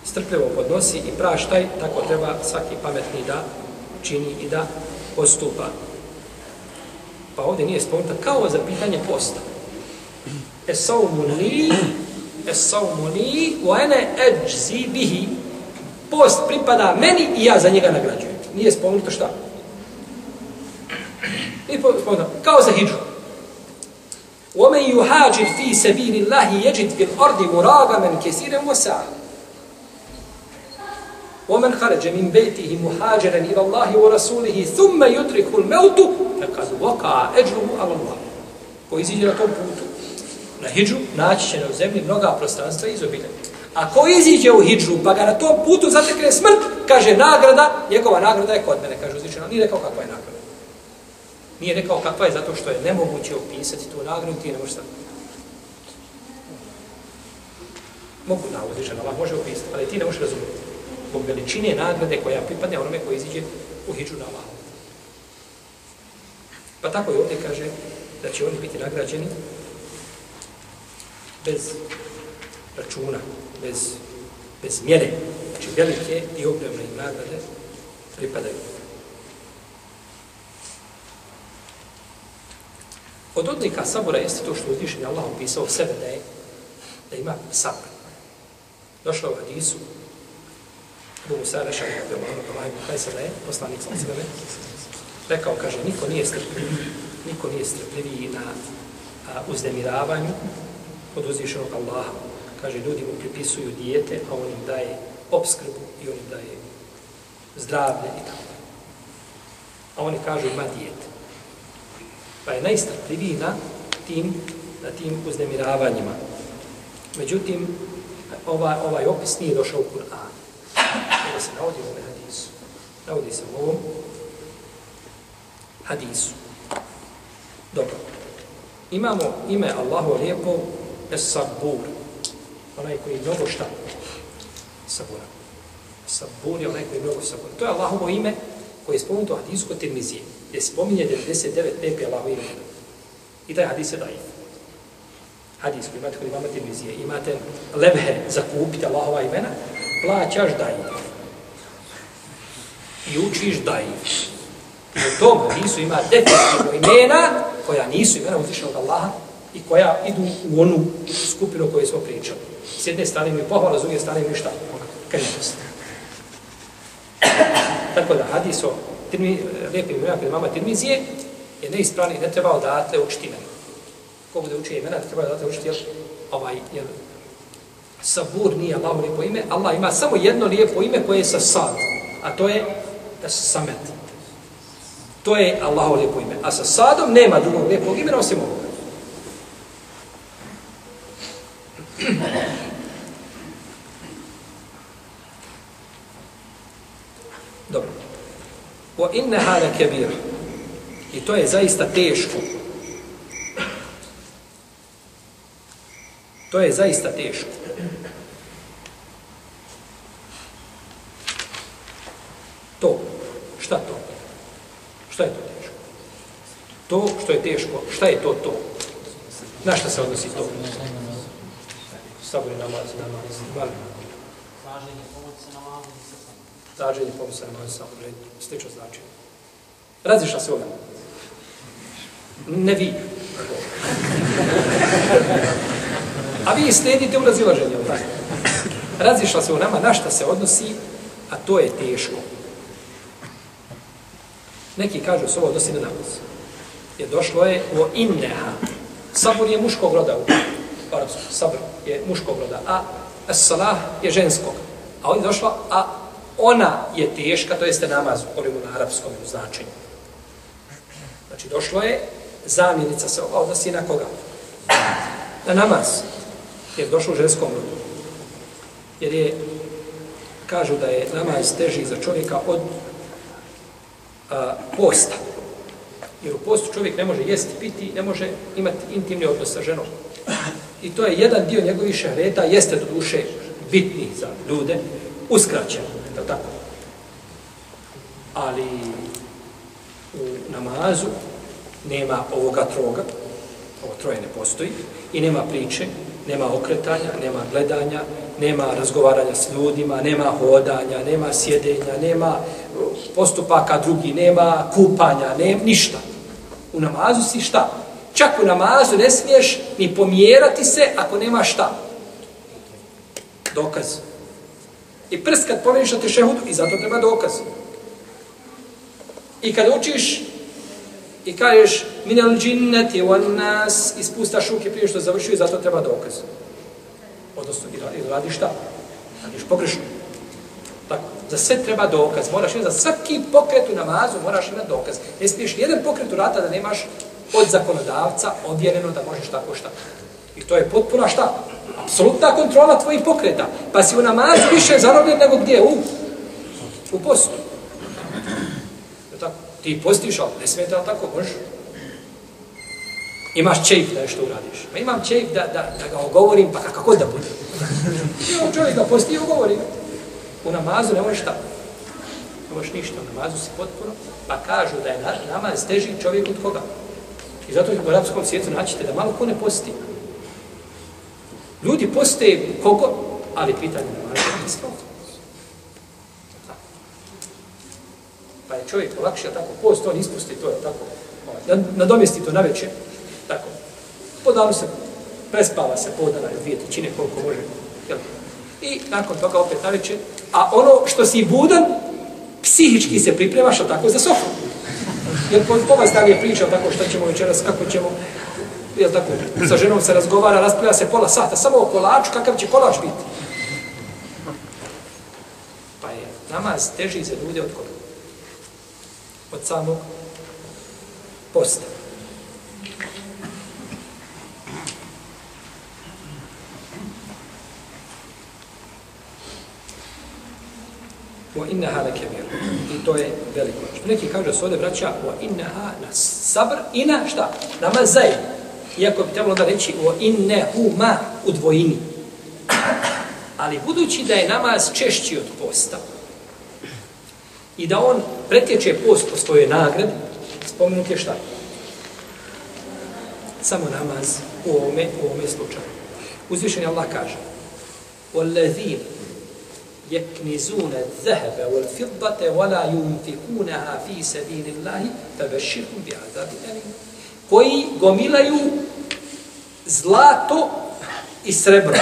strpljivo podnosi i praštaj, tako treba svaki pametni da čini i da postupa. Pa ovdje nije spomenuta kao za pitanje posta. Esaumu li, esaumu li, wa ene eđzi bihi. Post pripada meni i ja za njega nagrađujem. Nije spomenuto šta? Nije spomenuto. Kao za hijđu. وَمَنْ يُحَاجِرْ فِي سَبِيلِ اللَّهِ يَجِدْ فِي الْأَرْضِ مُرَاغَمًا كَسِيرًا وَسَعًا ومن خرج من بيته مهاجرا إلى الله ورسوله ثم يدرك الموت فقد وقع أجره على الله ko iziđe na tom putu, na hijđu, naći će na zemlji mnoga prostranstva i izobilja. A ko iziđe u hijđu, pa ga na tom putu zatekne smrt, kaže nagrada, njegova nagrada je kod mene, kaže uzvišeno. Nije rekao kakva je nagrada. Nije rekao kakva je zato što je nemoguće opisati tu nagradu, ti ne možeš sad. Mogu na žena, Allah može opisati, ali ti ne možeš razumjeti zbog veličine nagrade koja pripadne onome koji iziđe u hijđu na Allah. Pa tako i ovdje kaže da će oni biti nagrađeni bez računa, bez, bez mjere. Znači velike i ogromne nagrade pripadaju. Od odlika sabora jeste to što uzvišen Allah opisao sebe da je da ima sabr. Došlo u hadisu Abu Musa Rešan, da je Muhammed Allah ibn Kajsala je, poslanik sa sveme, rekao, kaže, niko nije strpljiviji, niko nije strpljiviji na a, uznemiravanju od uzvišenog Allaha. Kaže, ljudi mu pripisuju dijete, a on im daje obskrbu i on im daje zdravlje i tako. A oni kažu, ima dijete. Pa je najstrpljiviji na tim, na tim uznemiravanjima. Međutim, ovaj, ovaj opis nije došao u Kur'an nego se navodi u ovom hadisu. Navodi se u ovom hadisu. Dobro. Imamo ime Allahu lijepo Es-Sabur. Onaj koji mnogo šta? Sabura. Sabur je onaj koji mnogo sabura. To je Allahovo ime koje je spomenuto u hadisu kod Tirmizije. Gdje spominje 99 pepe Allahu ime. I taj hadis je daif. Hadis koji imate kod imama Tirmizije. Imate levhe za kupiti Allahova imena, plaćaš daif i učiš daif. I u tom hadisu ima definitivno imena koja nisu imena uzvišenog Allaha i koja idu u onu skupinu koju smo pričali. S jedne strane mi pohvala, s druge strane mi šta? Krivnost. Tako da hadis o tirmi, lijepi imena kod mama Tirmizije je neispravni, ne treba odatle učiti imena. Ko bude učio imena, treba odatle učiti jer, ovaj, jer sabur nije Allahu lijepo ime, Allah ima samo jedno lijepo ime koje je sa sad, a to je samet. To je Allaho lijepo ime. A sa sadom nema drugog lijepog imena osim ovoga. Dobro. Wa inna hala kabir. I to je zaista teško. To je zaista teško. To. Šta to? Šta je to teško? To što je teško, šta je to to? Na šta se odnosi to? Sabri namaz, namaz, namaz. Traženje pomoći na malu i sa sam. Traženje pomoći na sa samo slično značenje. Razišla se ovdje. Ne vi. A vi slijedite u razilaženju. Razišla se u nama, na šta se odnosi, a to je teško. Neki kažu se ovo odnosi na namaz. Je došlo je u inneha. Sabor je muškog roda u arabskom. Sabur je muškog roda. A salah je ženskog. A ovdje došlo, a ona je teška, to jeste namaz u na arapskom značenju. Znači, došlo je, zamjenica se odnosi na koga? Na namaz. Jer došlo u ženskom rodu. Jer je, kažu da je namaz teži za čovjeka od a, posta. Jer u postu čovjek ne može jesti, piti, ne može imati intimni odnos sa ženom. I to je jedan dio njegovih šareta, jeste do duše bitni za ljude, uskraćen, tako? Ali u namazu nema ovoga troga, ovo troje ne postoji, i nema priče, nema okretanja, nema gledanja, nema razgovaranja s ljudima, nema hodanja, nema sjedenja, nema postupaka drugi, nema kupanja, nema ništa. U namazu si šta? Čak u namazu ne smiješ ni pomjerati se ako nema šta. Dokaz. I prst kad pomeniš na tešehudu, i zato treba dokaz. I kad učiš i kažeš minel džinneti wan nas, ispustaš ruke prije što završio i zato treba dokaz. Odnosno, i radi šta? Radiš pogrešno. Tako, za sve treba dokaz. Moraš imati za svaki pokret u namazu, moraš imati dokaz. Ne smiješ jedan pokret u rata da nemaš od zakonodavca odjereno da možeš tako šta. I to je potpuna šta? Apsolutna kontrola tvojih pokreta. Pa si u namazu više zarobljen nego gdje? U, u postu. Tako? Ti postiš, ali ne smijete tako, možeš. Imaš čejf da nešto uradiš. Ma imam čejf da, da, da ga ogovorim, pa kako da bude. Imam čovjek da posti i ogovori. U namazu ne možeš šta. Ne možeš ništa, u namazu si potpuno. Pa kažu da je namaz teži čovjek od koga? I zato u arapskom svijetu naćete da malo ko ne posti. Ljudi poste koliko, ali pitanje namaza je isto. Pa je čovjek lakše tako post, on ispusti to, je tako. Ovaj, nadomjesti to na večer. Tako. Po danu se prespava se po dana, dvije tičine koliko može. Jel? I nakon toga opet na večer. A ono što si budan, psihički se pripremaš, tako, za sofu. Jer kod koga je pričao tako što ćemo večeras, kako ćemo, jel tako, sa ženom se razgovara, raspravlja se pola sata, samo o kolaču, kakav će kolač biti. Pa je namaz teži za ljude od koga? Od samog posta. wa innaha lakabir. I to je veliko. Neki kažu da se ovdje vraća wa innaha na sabr i na šta? Namaz zajedno Iako bi trebalo da reći wa innehu ma u dvojini. Ali budući da je namaz češći od posta i da on pretječe post po svojoj nagradi, spomenut je šta? Samo namaz u ovome, u ovome slučaju. Uzvišen je Allah kaže وَالَّذِينَ يكنزون الذهب والفضة ولا ينفقونها في سبيل الله فبشرهم بعذاب أليم koji gomilaju zlato i srebro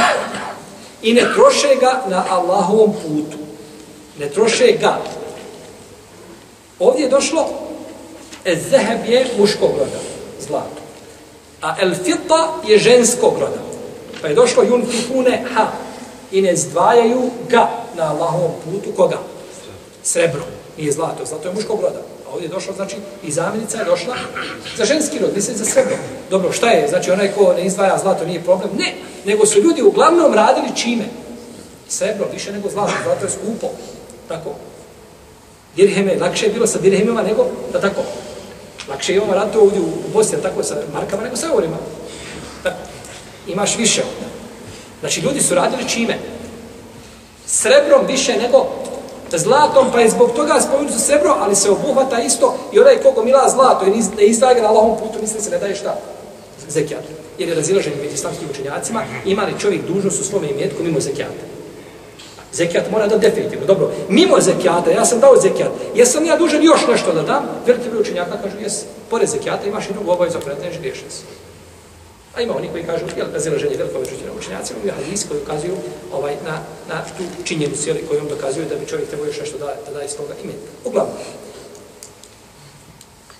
i ne troše ga na Allahovom putu. Ne troše ga. Ovdje je došlo Ezeheb je muškog roda, zlato. A el fidda je ženskog roda. Pa je došlo yunfikune ha i ne zdvajaju ga na Allahovom putu koga? Srebro. Nije zlato, zlato je muškog roda. Ovdje je došlo, znači, i zamjenica je došla za ženski rod, mislim za srebro. Dobro, šta je? Znači, onaj ko ne izdvaja zlato nije problem? Ne, nego su ljudi uglavnom radili čime? Srebro, više nego zlato, zlato je skupo. Tako. Dirheme, lakše je bilo sa dirhemima nego, da tako. Lakše je imamo raditi ovdje u Bosni, tako, sa markama nego sa eurima. Tako. Imaš više. Znači, ljudi su radili čime? srebrom više nego zlatom, pa je zbog toga spomenuto srebro, ali se obuhvata isto i onaj kogo mila zlato i ne izdaje na Allahom putu, misli se ne daje šta? Zekijat. Jer je razilaženje među islamskim učenjacima, ima li čovjek dužnost u svome imetku mimo zekijata? Zekijat mora da definitivno. Dobro, mimo zekijata, ja sam dao zekijat, jesam ja dužan još nešto da dam? Veliki broj učenjaka kažu, jes, pored zekijata imaš i drugu obavezu, ako ne griješen si. A ima oni koji kažu, jel, razilaženje veliko među učenjacima, ima hadis koji ukazuju ovaj, na, na tu činjenicu, jel, kojom dokazuju da bi čovjek trebao još nešto da, da daje iz toga. Uglavnom.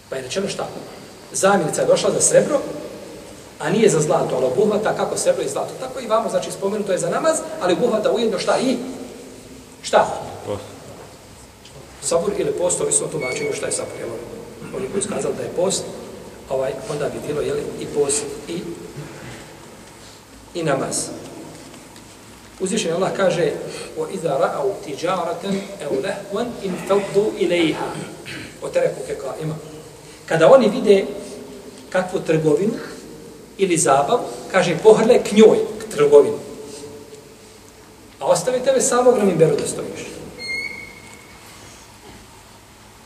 Pa je rečeno šta? Zamjenica je došla za srebro, a nije za zlato, ali obuhvata kako srebro i zlato. Tako i vamo, znači, spomenuto je za namaz, ali obuhvata ujedno šta i? Šta? Post. Sabur ili post, ovi su tumačili šta je sabur, jel? Oni koji skazali da je post, ovaj, onda bi bilo, jeli, i post i i namaz. Uzvišen Allah kaže o رَأَوْ تِجَارَةً tijaratan au إِنْ in إِلَيْهَا ilaiha. O tereku keka ima. Kada oni vide kakvu trgovinu ili zabav, kaže pohrle k njoj, k trgovinu. A ostavi tebe samog na mimberu da stojiš.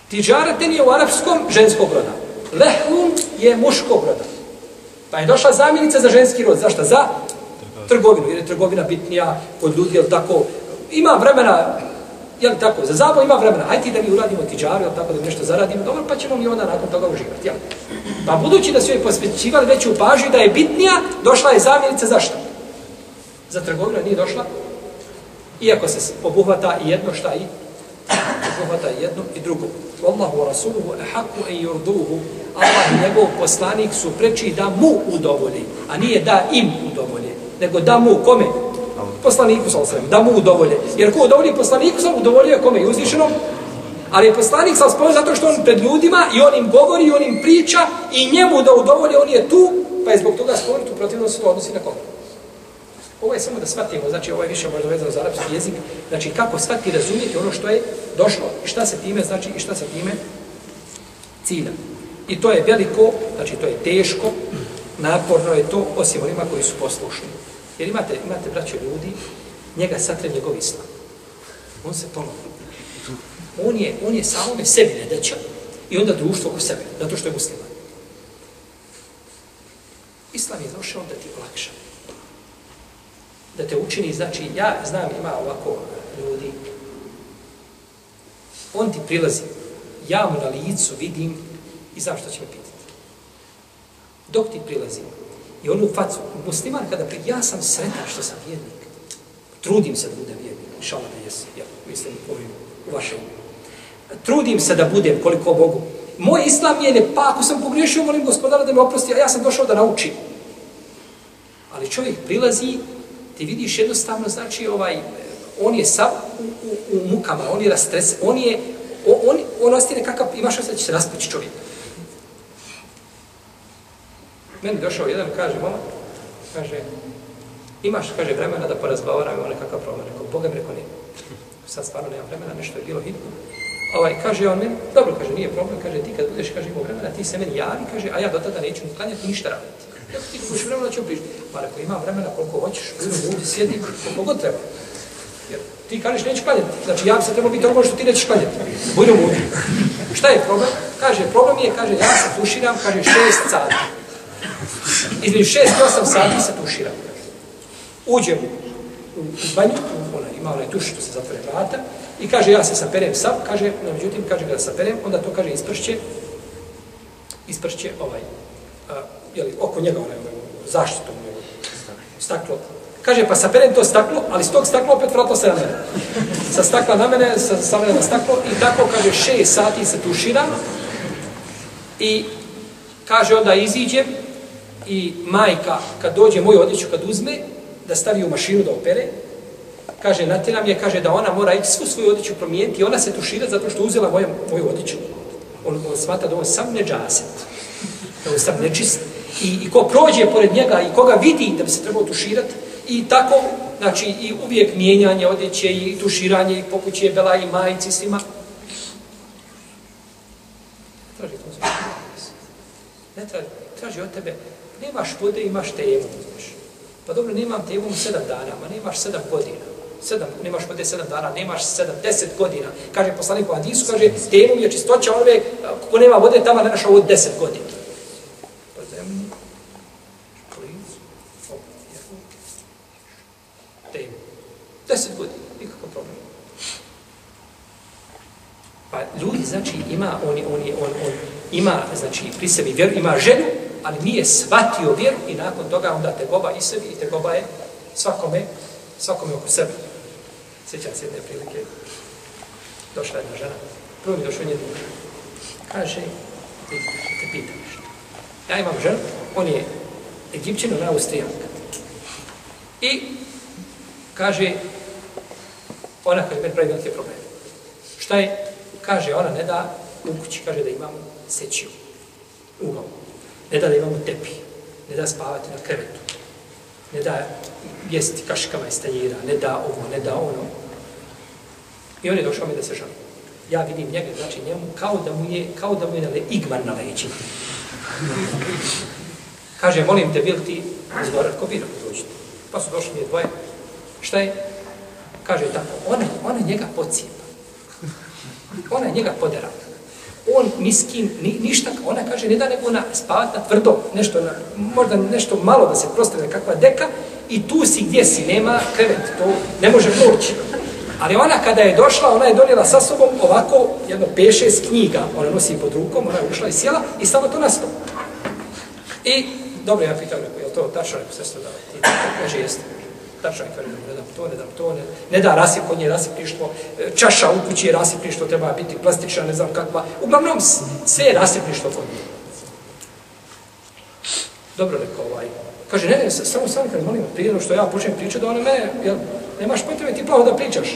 Tijaratan je u arapskom ženskog roda. Lehvun je muškog roda. Pa je došla zamjenica za ženski rod. Zašto? Za trgovinu, jer je trgovina bitnija kod ljudi, jel tako, ima vremena, jel tako, za zaboj ima vremena, hajde ti da mi uradimo tiđaru, jel tako, da nešto zaradimo, dobro, pa ćemo mi onda nakon toga uživati, jel? Pa budući da su joj posvećivali veću pažnju da je bitnija, došla je zamjenica, zašto? Za trgovinu nije došla, iako se obuhvata i jedno šta i obuhvata i jedno i drugo. Wallahu rasuluhu ehaku en yurduhu. Allah i njegov poslanik su preči da mu udovolji, a nije da im udovolje, nego da mu kome? Poslaniku sa osrem, da mu udovolje. Jer ko udovolji poslaniku sa udovoljuje kome? I uzvišenom? Ali je poslanik sa osrem zato što on pred ljudima i on im govori i on im priča i njemu da udovolje, on je tu, pa je zbog toga spomenuto protivno se odnosi na koga? Ovo je samo da shvatimo, znači ovo je više možda vezano za arapski jezik, znači kako shvati razumjeti ono što je došlo i šta se time, znači i šta se time cilja. I to je veliko, znači to je teško, naporno je to, osim onima koji su poslušni. Jer imate, imate braće ljudi, njega satre njegov islam. On se ponovi. On je, on je samome sebi nedeća i onda društvo oko sebe, zato što je musliman. Islam je došao da ti olakša da te učini, znači ja znam ima ovako ljudi, on ti prilazi, ja mu na licu vidim i znam što će me pitati. Dok ti prilazi, i on u facu, musliman kada pri, ja sam sretan što sam vjernik, trudim se da budem vjernik, šala da jesi, ja mislim ovim u vašem. Trudim se da budem koliko Bogu. Moj islam je ne, pa ako sam pogriješio, molim gospodara da me oprosti, a ja sam došao da naučim. Ali čovjek prilazi ti vidiš jednostavno, znači, ovaj, on je sav u, u, u mukama, on je rastres, on je, on, on ostaje nekakav, imaš osjećaj će se raspući čovjek. Meni došao jedan, kaže, mama, kaže, imaš, kaže, vremena da porazgovaramo o nekakav problem. Rekao, Boga mi rekao, nije. Sad stvarno nema vremena, nešto je bilo hitno. Ovaj, kaže on meni, dobro, kaže, nije problem, kaže, ti kad budeš, kaže, imao vremena, ti se meni javi, kaže, a ja do tada neću ni klanjati, ništa raditi. Kako ti budeš vremena, ću prišti. Pa rekao, imam vremena koliko hoćeš, budu ljudi, sjedi, koliko god treba. Jer ti kažeš, nećeš klanjati. Znači, ja bi se trebao biti ono što ti nećeš klanjati. Budu ljudi. Šta je problem? Kaže, problem je, kaže, ja se tuširam, kaže, šest sati. Između šest i osam sati se tuširam. Uđem u, u banju, ona ima onaj tuš što se zatvore vrata, i kaže, ja se saperem sam, kaže, no, međutim, kaže, kada saperem, onda to, kaže, ispršće, ispršće ovaj, a, jeli, oko njega onaj, zaštitom, zaštitu mu staklo. Kaže, pa saperem to staklo, ali s tog stakla opet vratilo se na mene. Sa stakla na mene, sa, sa mene na staklo i tako, kaže, šest sati se tušira i kaže, onda iziđem i majka, kad dođe moju odjeću, kad uzme, da stavi u mašinu da opere, kaže, natjeram je, kaže, da ona mora ići svu svoju odjeću promijeniti i ona se tušira zato što uzela moju, moju odjeću. On, on smata da on sam neđaset, džaset, da on sam nečist. I, I ko prođe pored njega i koga vidi da bi se trebao tuširati, i tako, znači, i uvijek mijenjanje odjeće i tuširanje i pokuće bela i majici svima. Traži to Ne traži, traži od tebe, nemaš vode, imaš temu. Pa dobro, nemam temu sedam dana, ma nemaš sedam godina. Sedam, nemaš vode sedam dana, nemaš sedam, deset godina. Kaže poslanik u Adisu, kaže, temu je čistoća, onove, kako nema vode, tamo ne našao od deset godina. Deset godina, nikakav problem. Pa ljudi, znači, ima, on, on, on, on ima, znači, pri sebi vjeru, ima želju, ali nije shvatio vjeru i nakon toga onda te goba i sebi i te goba je svakome, svakome oko sebe. Sjećam se jedne prilike, došla jedna žena, prvo mi došla njena kaže, ti te pitam nešto. Ja imam ženu, on je Egipćan, ona je Austrijanka. I kaže, ona kaže, meni pravi velike probleme. Šta je? Kaže, ona ne da u kući, kaže da imamo sećiju. Ugao. Ne da da imamo tepi. Ne da spavati na krevetu. Ne da jesti kaškama iz tanjira. Ne da ovo, ne da ono. I on je došao mi da se žali. Ja vidim njega, znači njemu, kao da mu je, kao da mu je nale, igman na leđima. Kaže, molim te, bil ti zgorat ko bira dođite. Pa su došli mi dvoje. Šta je? Kaže tako, ona, ona njega pocijepa. Ona njega podera. on miskin, ni, ništa, ona kaže, ne da nego na spavat na tvrdo, nešto, na, možda nešto malo da se prostane kakva deka i tu si gdje si, nema krevet, to ne može proći. Ali ona kada je došla, ona je donijela sa sobom ovako jedno peše s knjiga, ona nosi pod rukom, ona je ušla i sjela i stavila to na stol. I, dobro, ja pitam, je to tačno, rekao, sestro, da, ti, kaže, jeste. Tačno je, kaže, ne dam to, ne dam to, ne, ne da rasip kod nje rasipništvo, e, čaša u kući je rasipništvo, treba biti plastična, ne znam kakva. Uglavnom, sve je rasipništvo kod nje. Dobro, rekao ovaj. Kaže, ne, ne, samo sam, kad molim, prije što ja počnem pričati, da ona mene, jel, nemaš potrebe ti plaho da pričaš.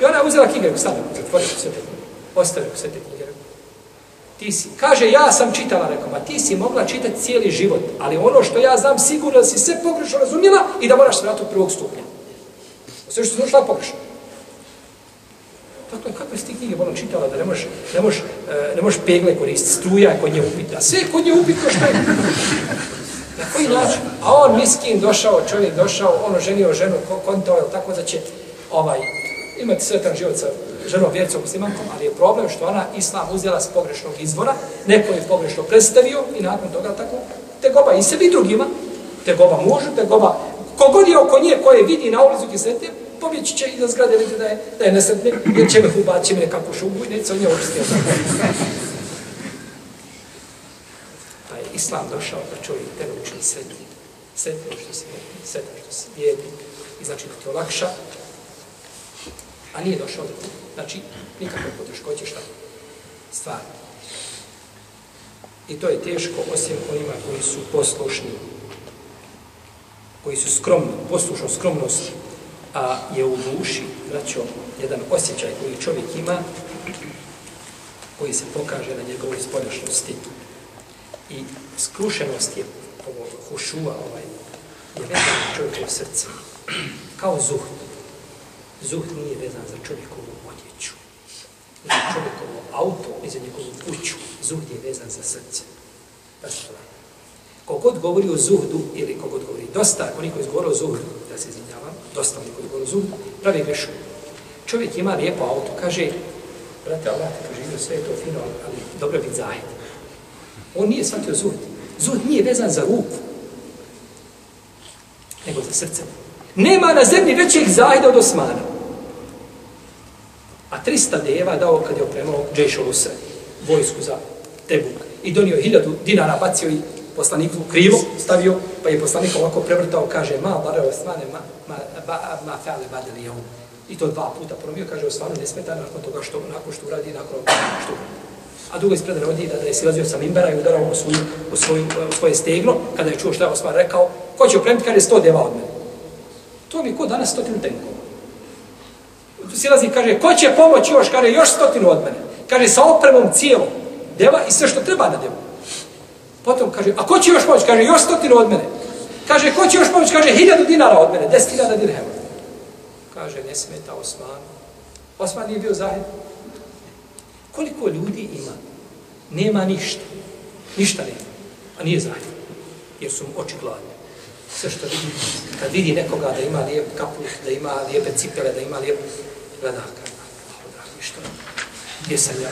I ona je uzela knjige, sad, zatvori se te knjige. Ostavi te knjige. Ti si, kaže, ja sam čitala, rekao, ma ti si mogla čitati cijeli život, ali ono što ja znam sigurno da si sve pogrešno razumjela i da moraš se vratiti od prvog stupnja. Sve što si naučila pogrešno. Dakle, kakve si ti knjige ono čitala da ne možeš, ne možeš, e, ne možeš pegle koristiti, struja je kod nje upita, sve je kod nje upitno što je. Na koji način? A on miskin došao, čovjek došao, ono ženio ženu, kontao, je tako da će ovaj, imati sretan život sa ženom vjericom muslimankom, ali je problem što ona islam uzela s pogrešnog izvora, neko je pogrešno predstavio i nakon toga tako te goba i sebi i drugima, te goba mužu, te goba kogod je oko nje koje vidi na ulicu kisete, pobjeći će iza da zgrade vidi da je, da je nesretnik, jer će me ubati, će me nekakvu šubu i neće se od nje očistio. Pa je islam došao da čovjek te učini sretnim. Sretnim što si sretnim, sretnim što si bijednik. I znači da ti olakša. A nije došao do toga. znači, nikakve poteškoće šta stvari. I to je teško osim onima koji su poslušni, koji su skromni, poslušno skromnost, a je u duši, braćo, jedan osjećaj koji čovjek ima, koji se pokaže na njegovoj spoljašnosti. I skrušenost je, ovo hušuva, ovaj, je vezan čovjekov čovjekovo srce. Kao zuhd. Zuhd nije vezan za čovjekovu odjeću. Za čovjekovo auto, i za njegovu kuću. Zuhd je vezan za srce. Kogod govori o zuhdu, ili kogod govori dosta, oni koji izgovore o zuhdu, da se izvinjavam, dosta oni koji izgovore o zuhdu, pravi grešu. Čovjek ima lijepo auto, kaže, brate, Allah te kaže, sve je to fino, ali dobro biti zahid. On nije shvatio zuhd. Zuhd nije vezan za ruku, nego za srce. Nema na zemlji većeg zahida od Osmana. A 300 deva dao kad je opremao Džejšo Lusre, vojsku za Tebuk. I donio hiljadu dinara, bacio i poslaniku krivo, stavio, pa je poslanik ovako prevrtao, kaže, ma, bare Osmane, ma, ma, ba, ma fale badeli je I to dva puta promio, kaže, Osmanu ne smeta nakon toga što, nakon što uradi, nakon što A drugo ispred rodi da, da je silazio sa mimbera i udarao u, svoju, u, svoju, u svoje steglo, kada je čuo šta je Osman rekao, ko će opremiti, kaže, sto deva od mene. To mi je ko danas stotinu tenkova. Silazi i kaže, ko će pomoći još, kaže, još stotinu od mene. Kaže, sa opremom cijelom, deva i sve što treba na devu. Potom kaže, a ko će još pomoći? Kaže, još stotinu od mene. Kaže, ko će još pomoći? Kaže, hiljadu dinara od mene, deset hiljada dirhema. Kaže, ne smeta Osman. Osman nije bio zahid. Koliko ljudi ima? Nema ništa. Ništa nema. A nije zahid. Jer su mu oči gladne. Sve što vidi, kad vidi nekoga da ima lijep kaput, da ima lijepe cipele, da ima lijep... Gleda, kaže, dragi, što? Gdje sam ja?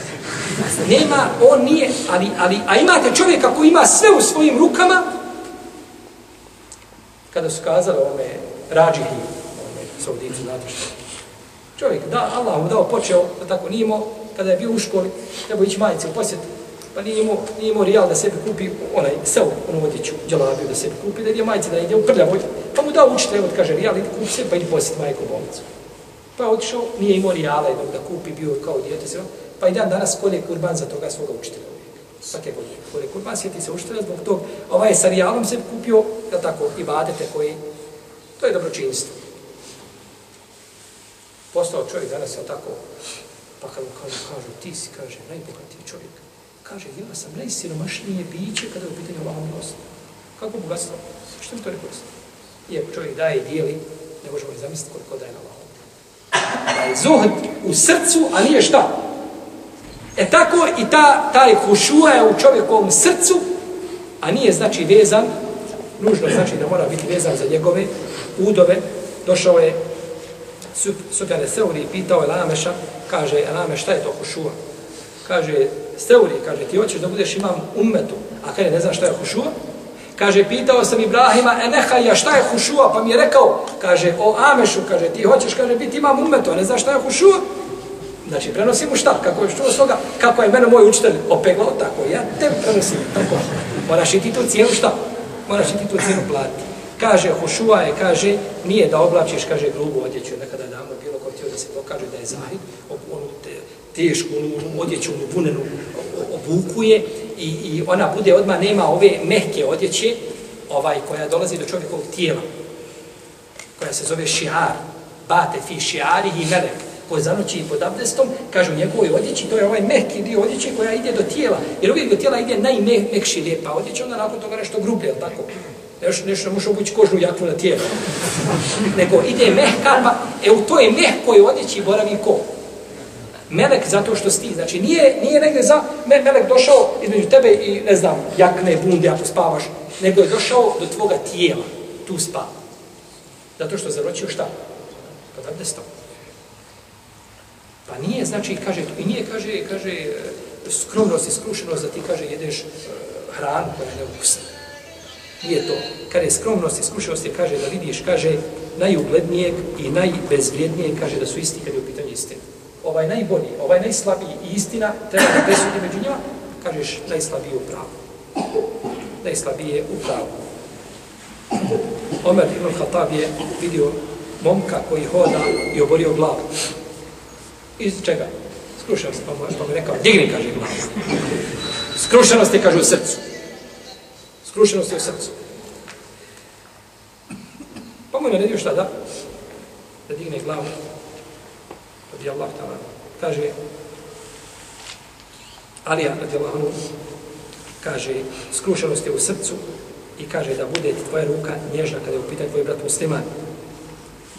Nema, on nije, ali, ali, a imate čovjeka koji ima sve u svojim rukama, kada su kazali ome rađihi, ome saudicu, znate što, čovjek, da, Allah mu dao, počeo, da tako, nimo, kada je bio u školi, treba ići majice u posjet, pa nije imao, nije imao rijal da sebi kupi onaj seo, onu odjeću, djelabiju da sebi kupi, da ide majice, da ide u prljavoj, pa mu dao učitelj, evo kaže, rijal, idi kupi se, pa idi posjeti majku u bolnicu. Pa je otišao, nije imao rijala jednog da kupi, bio kao djete, sve, pa i dan danas kolje kurban za toga svoga učitelja uvijek. Svake godine kolje kurban, sjeti se učitelja zbog tog, ovaj je sa rijalom se kupio, da tako, i badete koji, to je dobročinstvo. Postao čovjek danas, je tako, pa kad mu kažu, kažu, ti si, kaže, najbogatiji čovjek. Kaže, ja sam najsiromašnije biće kada je u pitanju Allahom milost. Kako bogatstvo? Što mi to ne koristi? Iako čovjek daje i dijeli, ne možemo ni zamisliti koliko daje na Allahom. Da je zuhd u srcu, a nije šta? E tako i ta, taj hušua je u čovjekovom srcu, a nije znači vezan, nužno znači da mora biti vezan za njegove udove. Došao je Sufjane Seuri i pitao je Lameša, kaže, Lame, šta je to hušua? Kaže, Steuri, kaže, ti hoćeš da budeš imam ummetu, a kaže, ne znam šta je hušua? Kaže, pitao sam Ibrahima, e nehaja, šta je hušua? Pa mi je rekao, kaže, o Amešu, kaže, ti hoćeš, kaže, biti imam ummetu, a ne znaš šta je hušua? Znači, prenosim mu šta? Kako je čuo svoga? Kako je mene moj učitelj opeglao? Tako, ja te prenosim. Tako. Moraš i ti tu cijenu šta? Moraš i ti tu cijenu platiti. Kaže, hušua je, kaže, nije da oblačiš, kaže, grubu odjeću. Nekada davno bilo ko htio da se pokaže da je zahid, on tešku, onu odjeću, vunenu obukuje i, i ona bude odma nema ove mehke odjeće, ovaj, koja dolazi do čovjekovog tijela, koja se zove šiar, bate fi šiari i melek ko zanoći pod abdestom, kažu njegovoj odjeći, to je ovaj mehki dio odjeće koja ide do tijela. Jer uvijek do tijela ide najmekši lijepa odjeća, onda nakon toga nešto grublje, ali tako? Još nešto može obući kožnu jaknu na tijelu. Nego ide mehka, pa e u toj mehkoj odjeći boravi ko? Melek zato što sti, znači nije, nije negdje za, me, melek došao između tebe i ne znam, jakne, bunde ako spavaš, nego je došao do tvoga tijela, tu spava. Zato što zaročio šta? Pod abdestom. Pa nije, znači, kaže, i nije, kaže, kaže, skromnost i skrušenost da ti, kaže, jedeš eh, hranu koja je neukusna. Nije to. Kad je skromnost i skrušenost je, kaže, da vidiš, kaže, najuglednijeg i najbezvrijednijeg, kaže, da su isti kad je u pitanju istine. Ovaj najbolji, ovaj najslabiji i istina, treba da presudi među njima, kažeš, najslabiji u pravu. Najslabiji u pravu. Omer ibn Khattab je vidio momka koji hoda i oborio glavu. Iz čega? Skrušenost, pa, pa mu rekao, digni, kaže glavu. Skrušenost je, kaže, u srcu. Skrušenost je u srcu. Pa mu je naredio šta da? Da digne glavu. Radi Allah ta'ala. Kaže, Alija, radi Allah, kaže, skrušenost je u srcu i kaže da bude tvoja ruka nježna kada je u pitanju tvoj brat musliman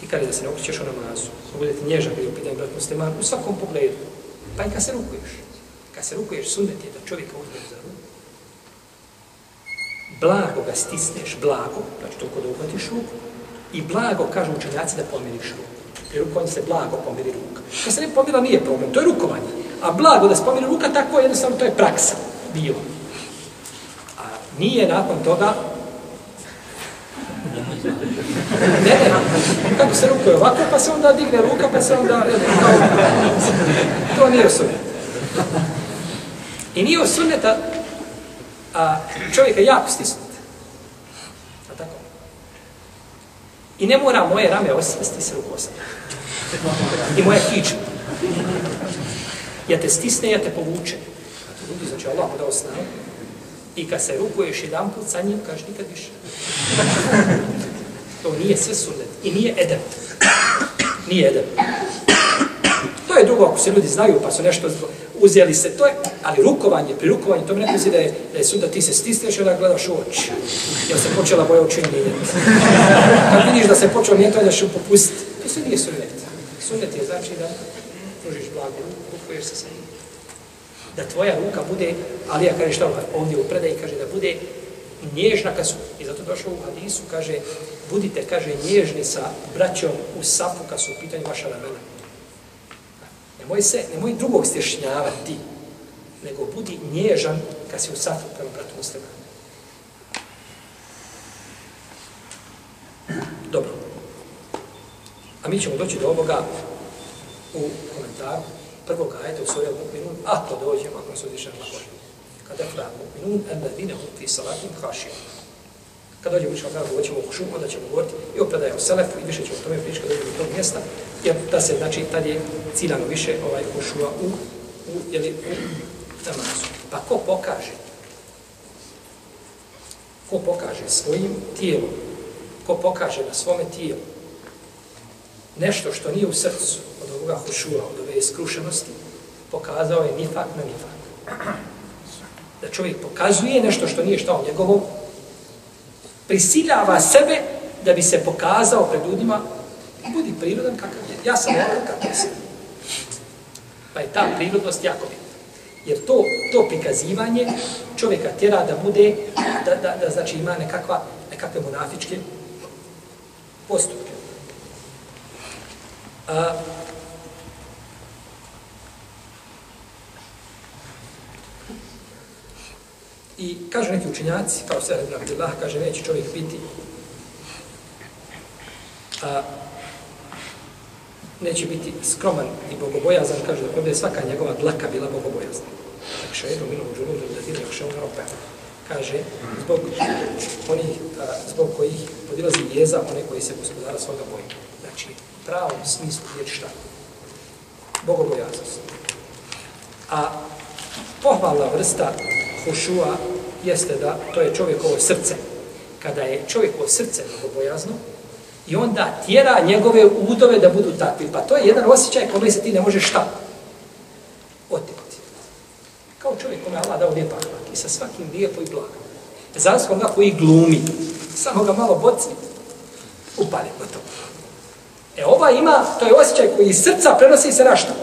i kaže da se ne okrićeš o namazu, da budete nježna kada je u pitanju brat musliman u svakom pogledu. Pa i kad se rukuješ, kad se rukuješ, sunnet je da čovjeka uzmeš za ruku, blago ga stisneš, blago, znači toliko da uhvatiš ruku, i blago, kažu učenjaci, da pomiriš ruku. Pri rukovanju se blago pomiri ruka. Kad se ne pomira, nije problem, to je rukovanje. A blago da se pomiri ruka, tako je jednostavno, to je praksa. Bilo. A nije nakon toga Ne, ne, kako se rukuje ovako, pa se onda digne ruka, pa se onda... Kao, to nije osunet. I nije osuneta a, čovjeka jako stisnuti. A tako? I ne mora moje rame osvesti se ruku. I moja kiča. Ja te stisne, ja te povuče. Znači, Allah mu dao snagu. I kad se rukuješ jedan put sa njim, kažeš nikad više. To nije sve sunnet. I nije edep. Nije edep. To je drugo, ako se ljudi znaju, pa su nešto uzeli se, to je, ali rukovanje, pri rukovanju, to mi neko da je, da je sunnet, ti se stisneš i onda gledaš u oči. Jer se počela boja oči mijenjati. Kad vidiš da se počeo mijenjati, da ću popustiti. To se nije sunnet. Sunnet je znači da pružiš blagu ruku, rukuješ se sa njim da tvoja ruka bude, ali ja kaže šta ovdje u predaji, kaže da bude nježna kad su, i zato došlo u hadisu, kaže, budite, kaže, nježni sa braćom u safu kad su u pitanju vaša ramena. Nemoj se, nemoj drugog stješnjavati, nego budi nježan kad si u safu prema bratu muslimanu. Dobro. A mi ćemo doći do ovoga u komentaru prvog ajeta u svojom mu'minun, ako dođemo, ako nas odišem na Božu. Kada je flah mu'minun, enda dine hum fi salatim hašijom. Kad dođemo učinu kada govorit ćemo o hušu, onda ćemo govoriti i o o selefu i više ćemo o tome pričati kada dođemo do tog mjesta, jer da se, znači, tad je ciljano više ovaj hušua u, u, jeli, u namazu. Pa ko pokaže? Ko pokaže svojim tijelom? Ko pokaže na svome tijelu nešto što nije u srcu od ovoga hušura, od ove iskrušenosti, pokazao je nifak na nifak. Da čovjek pokazuje nešto što nije šta u njegovom, prisiljava sebe da bi se pokazao pred ljudima, budi prirodan kakav je. Ja sam ovakav kakav sam. Pa je ta prirodnost jako bitna. Jer to, to prikazivanje čovjeka tjera da bude, da, da, da znači ima nekakva, nekakve monafičke postupke. A, I kažu neki učenjaci, kao se Ibn Abdullah, kaže, neće čovjek biti a, neće biti skroman i bogobojazan, kaže da bude svaka njegova dlaka bila bogobojazna. Tako še jedno minu uđunu da dine još on rope. Kaže, zbog onih, a, zbog kojih podilazi jeza one koji se gospodara svoga boji. U pravom smislu je šta? Bogobojaznost. A pohvalna vrsta hušua jeste da to je čovjekovo srce. Kada je čovjekovo srce bogobojazno, i onda tjera njegove udove da budu takvi. Pa to je jedan osjećaj kome se ti ne možeš šta? Oteti. Kao čovjek kome Allah dao lijepa ahlak i sa svakim lijepo i blago. Zato ga koji glumi, samo ga malo boci, upali gotovo. E ova ima, to je osjećaj koji iz srca prenosi se na šta?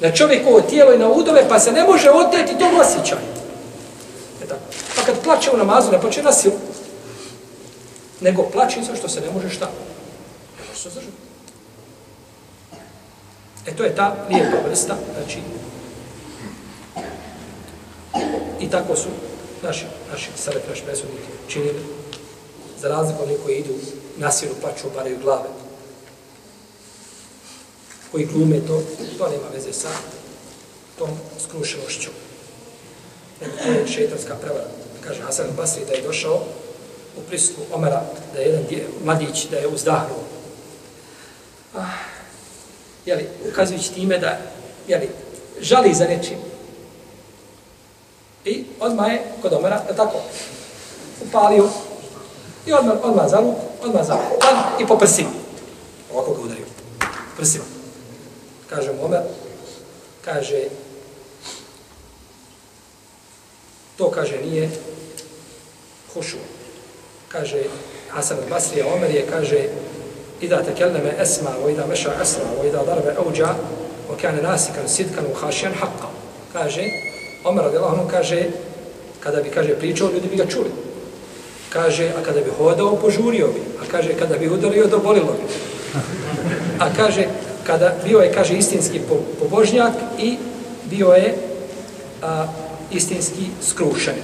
Na čovjekovo tijelo i na udove, pa se ne može oteti tom osjećaju. E tako. Pa kad plače u namazu, ne plaće na silu, nego plaće zato što se ne može šta. Ne može se zdržati. E to je ta lijepa vrsta, znači, i tako su naši, naši savjet, naši presudniki činili, za razliku oni koji idu na silu, plaću, obaraju glave, koji glume to, to nema veze sa tom skrušenošću. Nego to je šeitanska prevara. Kaže Hasan Basri da je došao u prisutku Omera, da je jedan dje, mladić, da je uzdahnuo. Ah, jeli, ukazujući time da, jeli, žali za nečim. I odmah je kod Omera, da tako, upalio i odmah, odmah za ruku, odmah za ruku, i po prsima. Ovako ga udario. Prsima. Kaže Omer, kaže, to kaže nije hušu kaže Hasan al-Basri, Omer je, kaže, Ida tekelleme esma, o ida meša esra, o ida darbe auđa, o kane nasikan, sidkan, u hašijan haqqa. Kaže, Omer radijallahu anhu kaže, kada bi, kaže, pričao, ljudi bi ga čuli. Kaže, a kada bi hodao, požurio bi. A kaže, kada bi udario, dobolilo bi. A kaže, kada bio je, kaže, istinski pobožnjak i bio je a, istinski skrušen.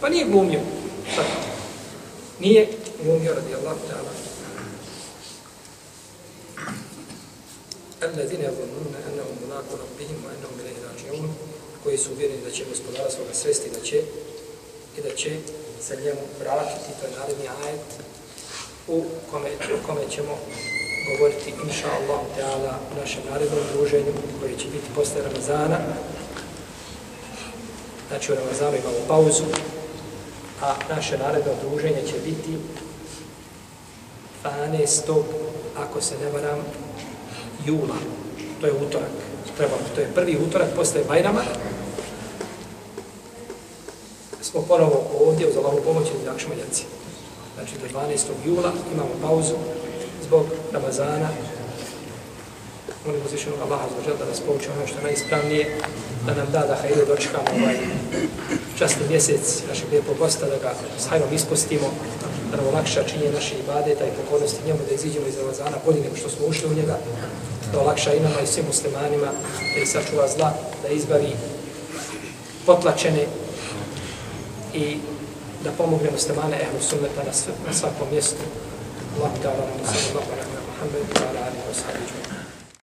Pa nije glumio. Nije glumio radi Allah ta'ala. Alladine yazunnuna annahum mulaqu rabbihim wa annahum ilayhi raji'un koji su uvjereni da će gospodara svoga sresti da će i da će se njemu vratiti to je naredni ajet u kome, u kome ćemo govoriti inša Allah ta'ala u našem narednom druženju koji će biti posle Ramazana znači u Ramazanu imamo pauzu a naše naredno druženje će biti 12. ako se ne varam jula to je utorak treba, to je prvi utorak posle Bajrama smo ponovo ovdje uz Allahu pomoći za Dakšmaljaci. znači do 12. jula imamo pauzu zbog Ramazana molim uzvišenog Allaha za da nas pouči ono što najispravnije, da nam da da hajde dočekamo ovaj častni mjesec našeg lijepog posta, da ga s hajrom ispustimo, da nam olakša činje naše ibadeta i pokornosti njemu, da iziđemo iz Ramazana bolje nego što smo ušli u njega, da olakša i nama i svim muslimanima, da ih sačuva zla, da izbavi potlačene i da pomogne muslimane ehlu sunneta na, na svakom mjestu. Allah ta'ala, sallallahu alaihi wa sallam, Muhammed, ta'ala, alaihi wa sallam,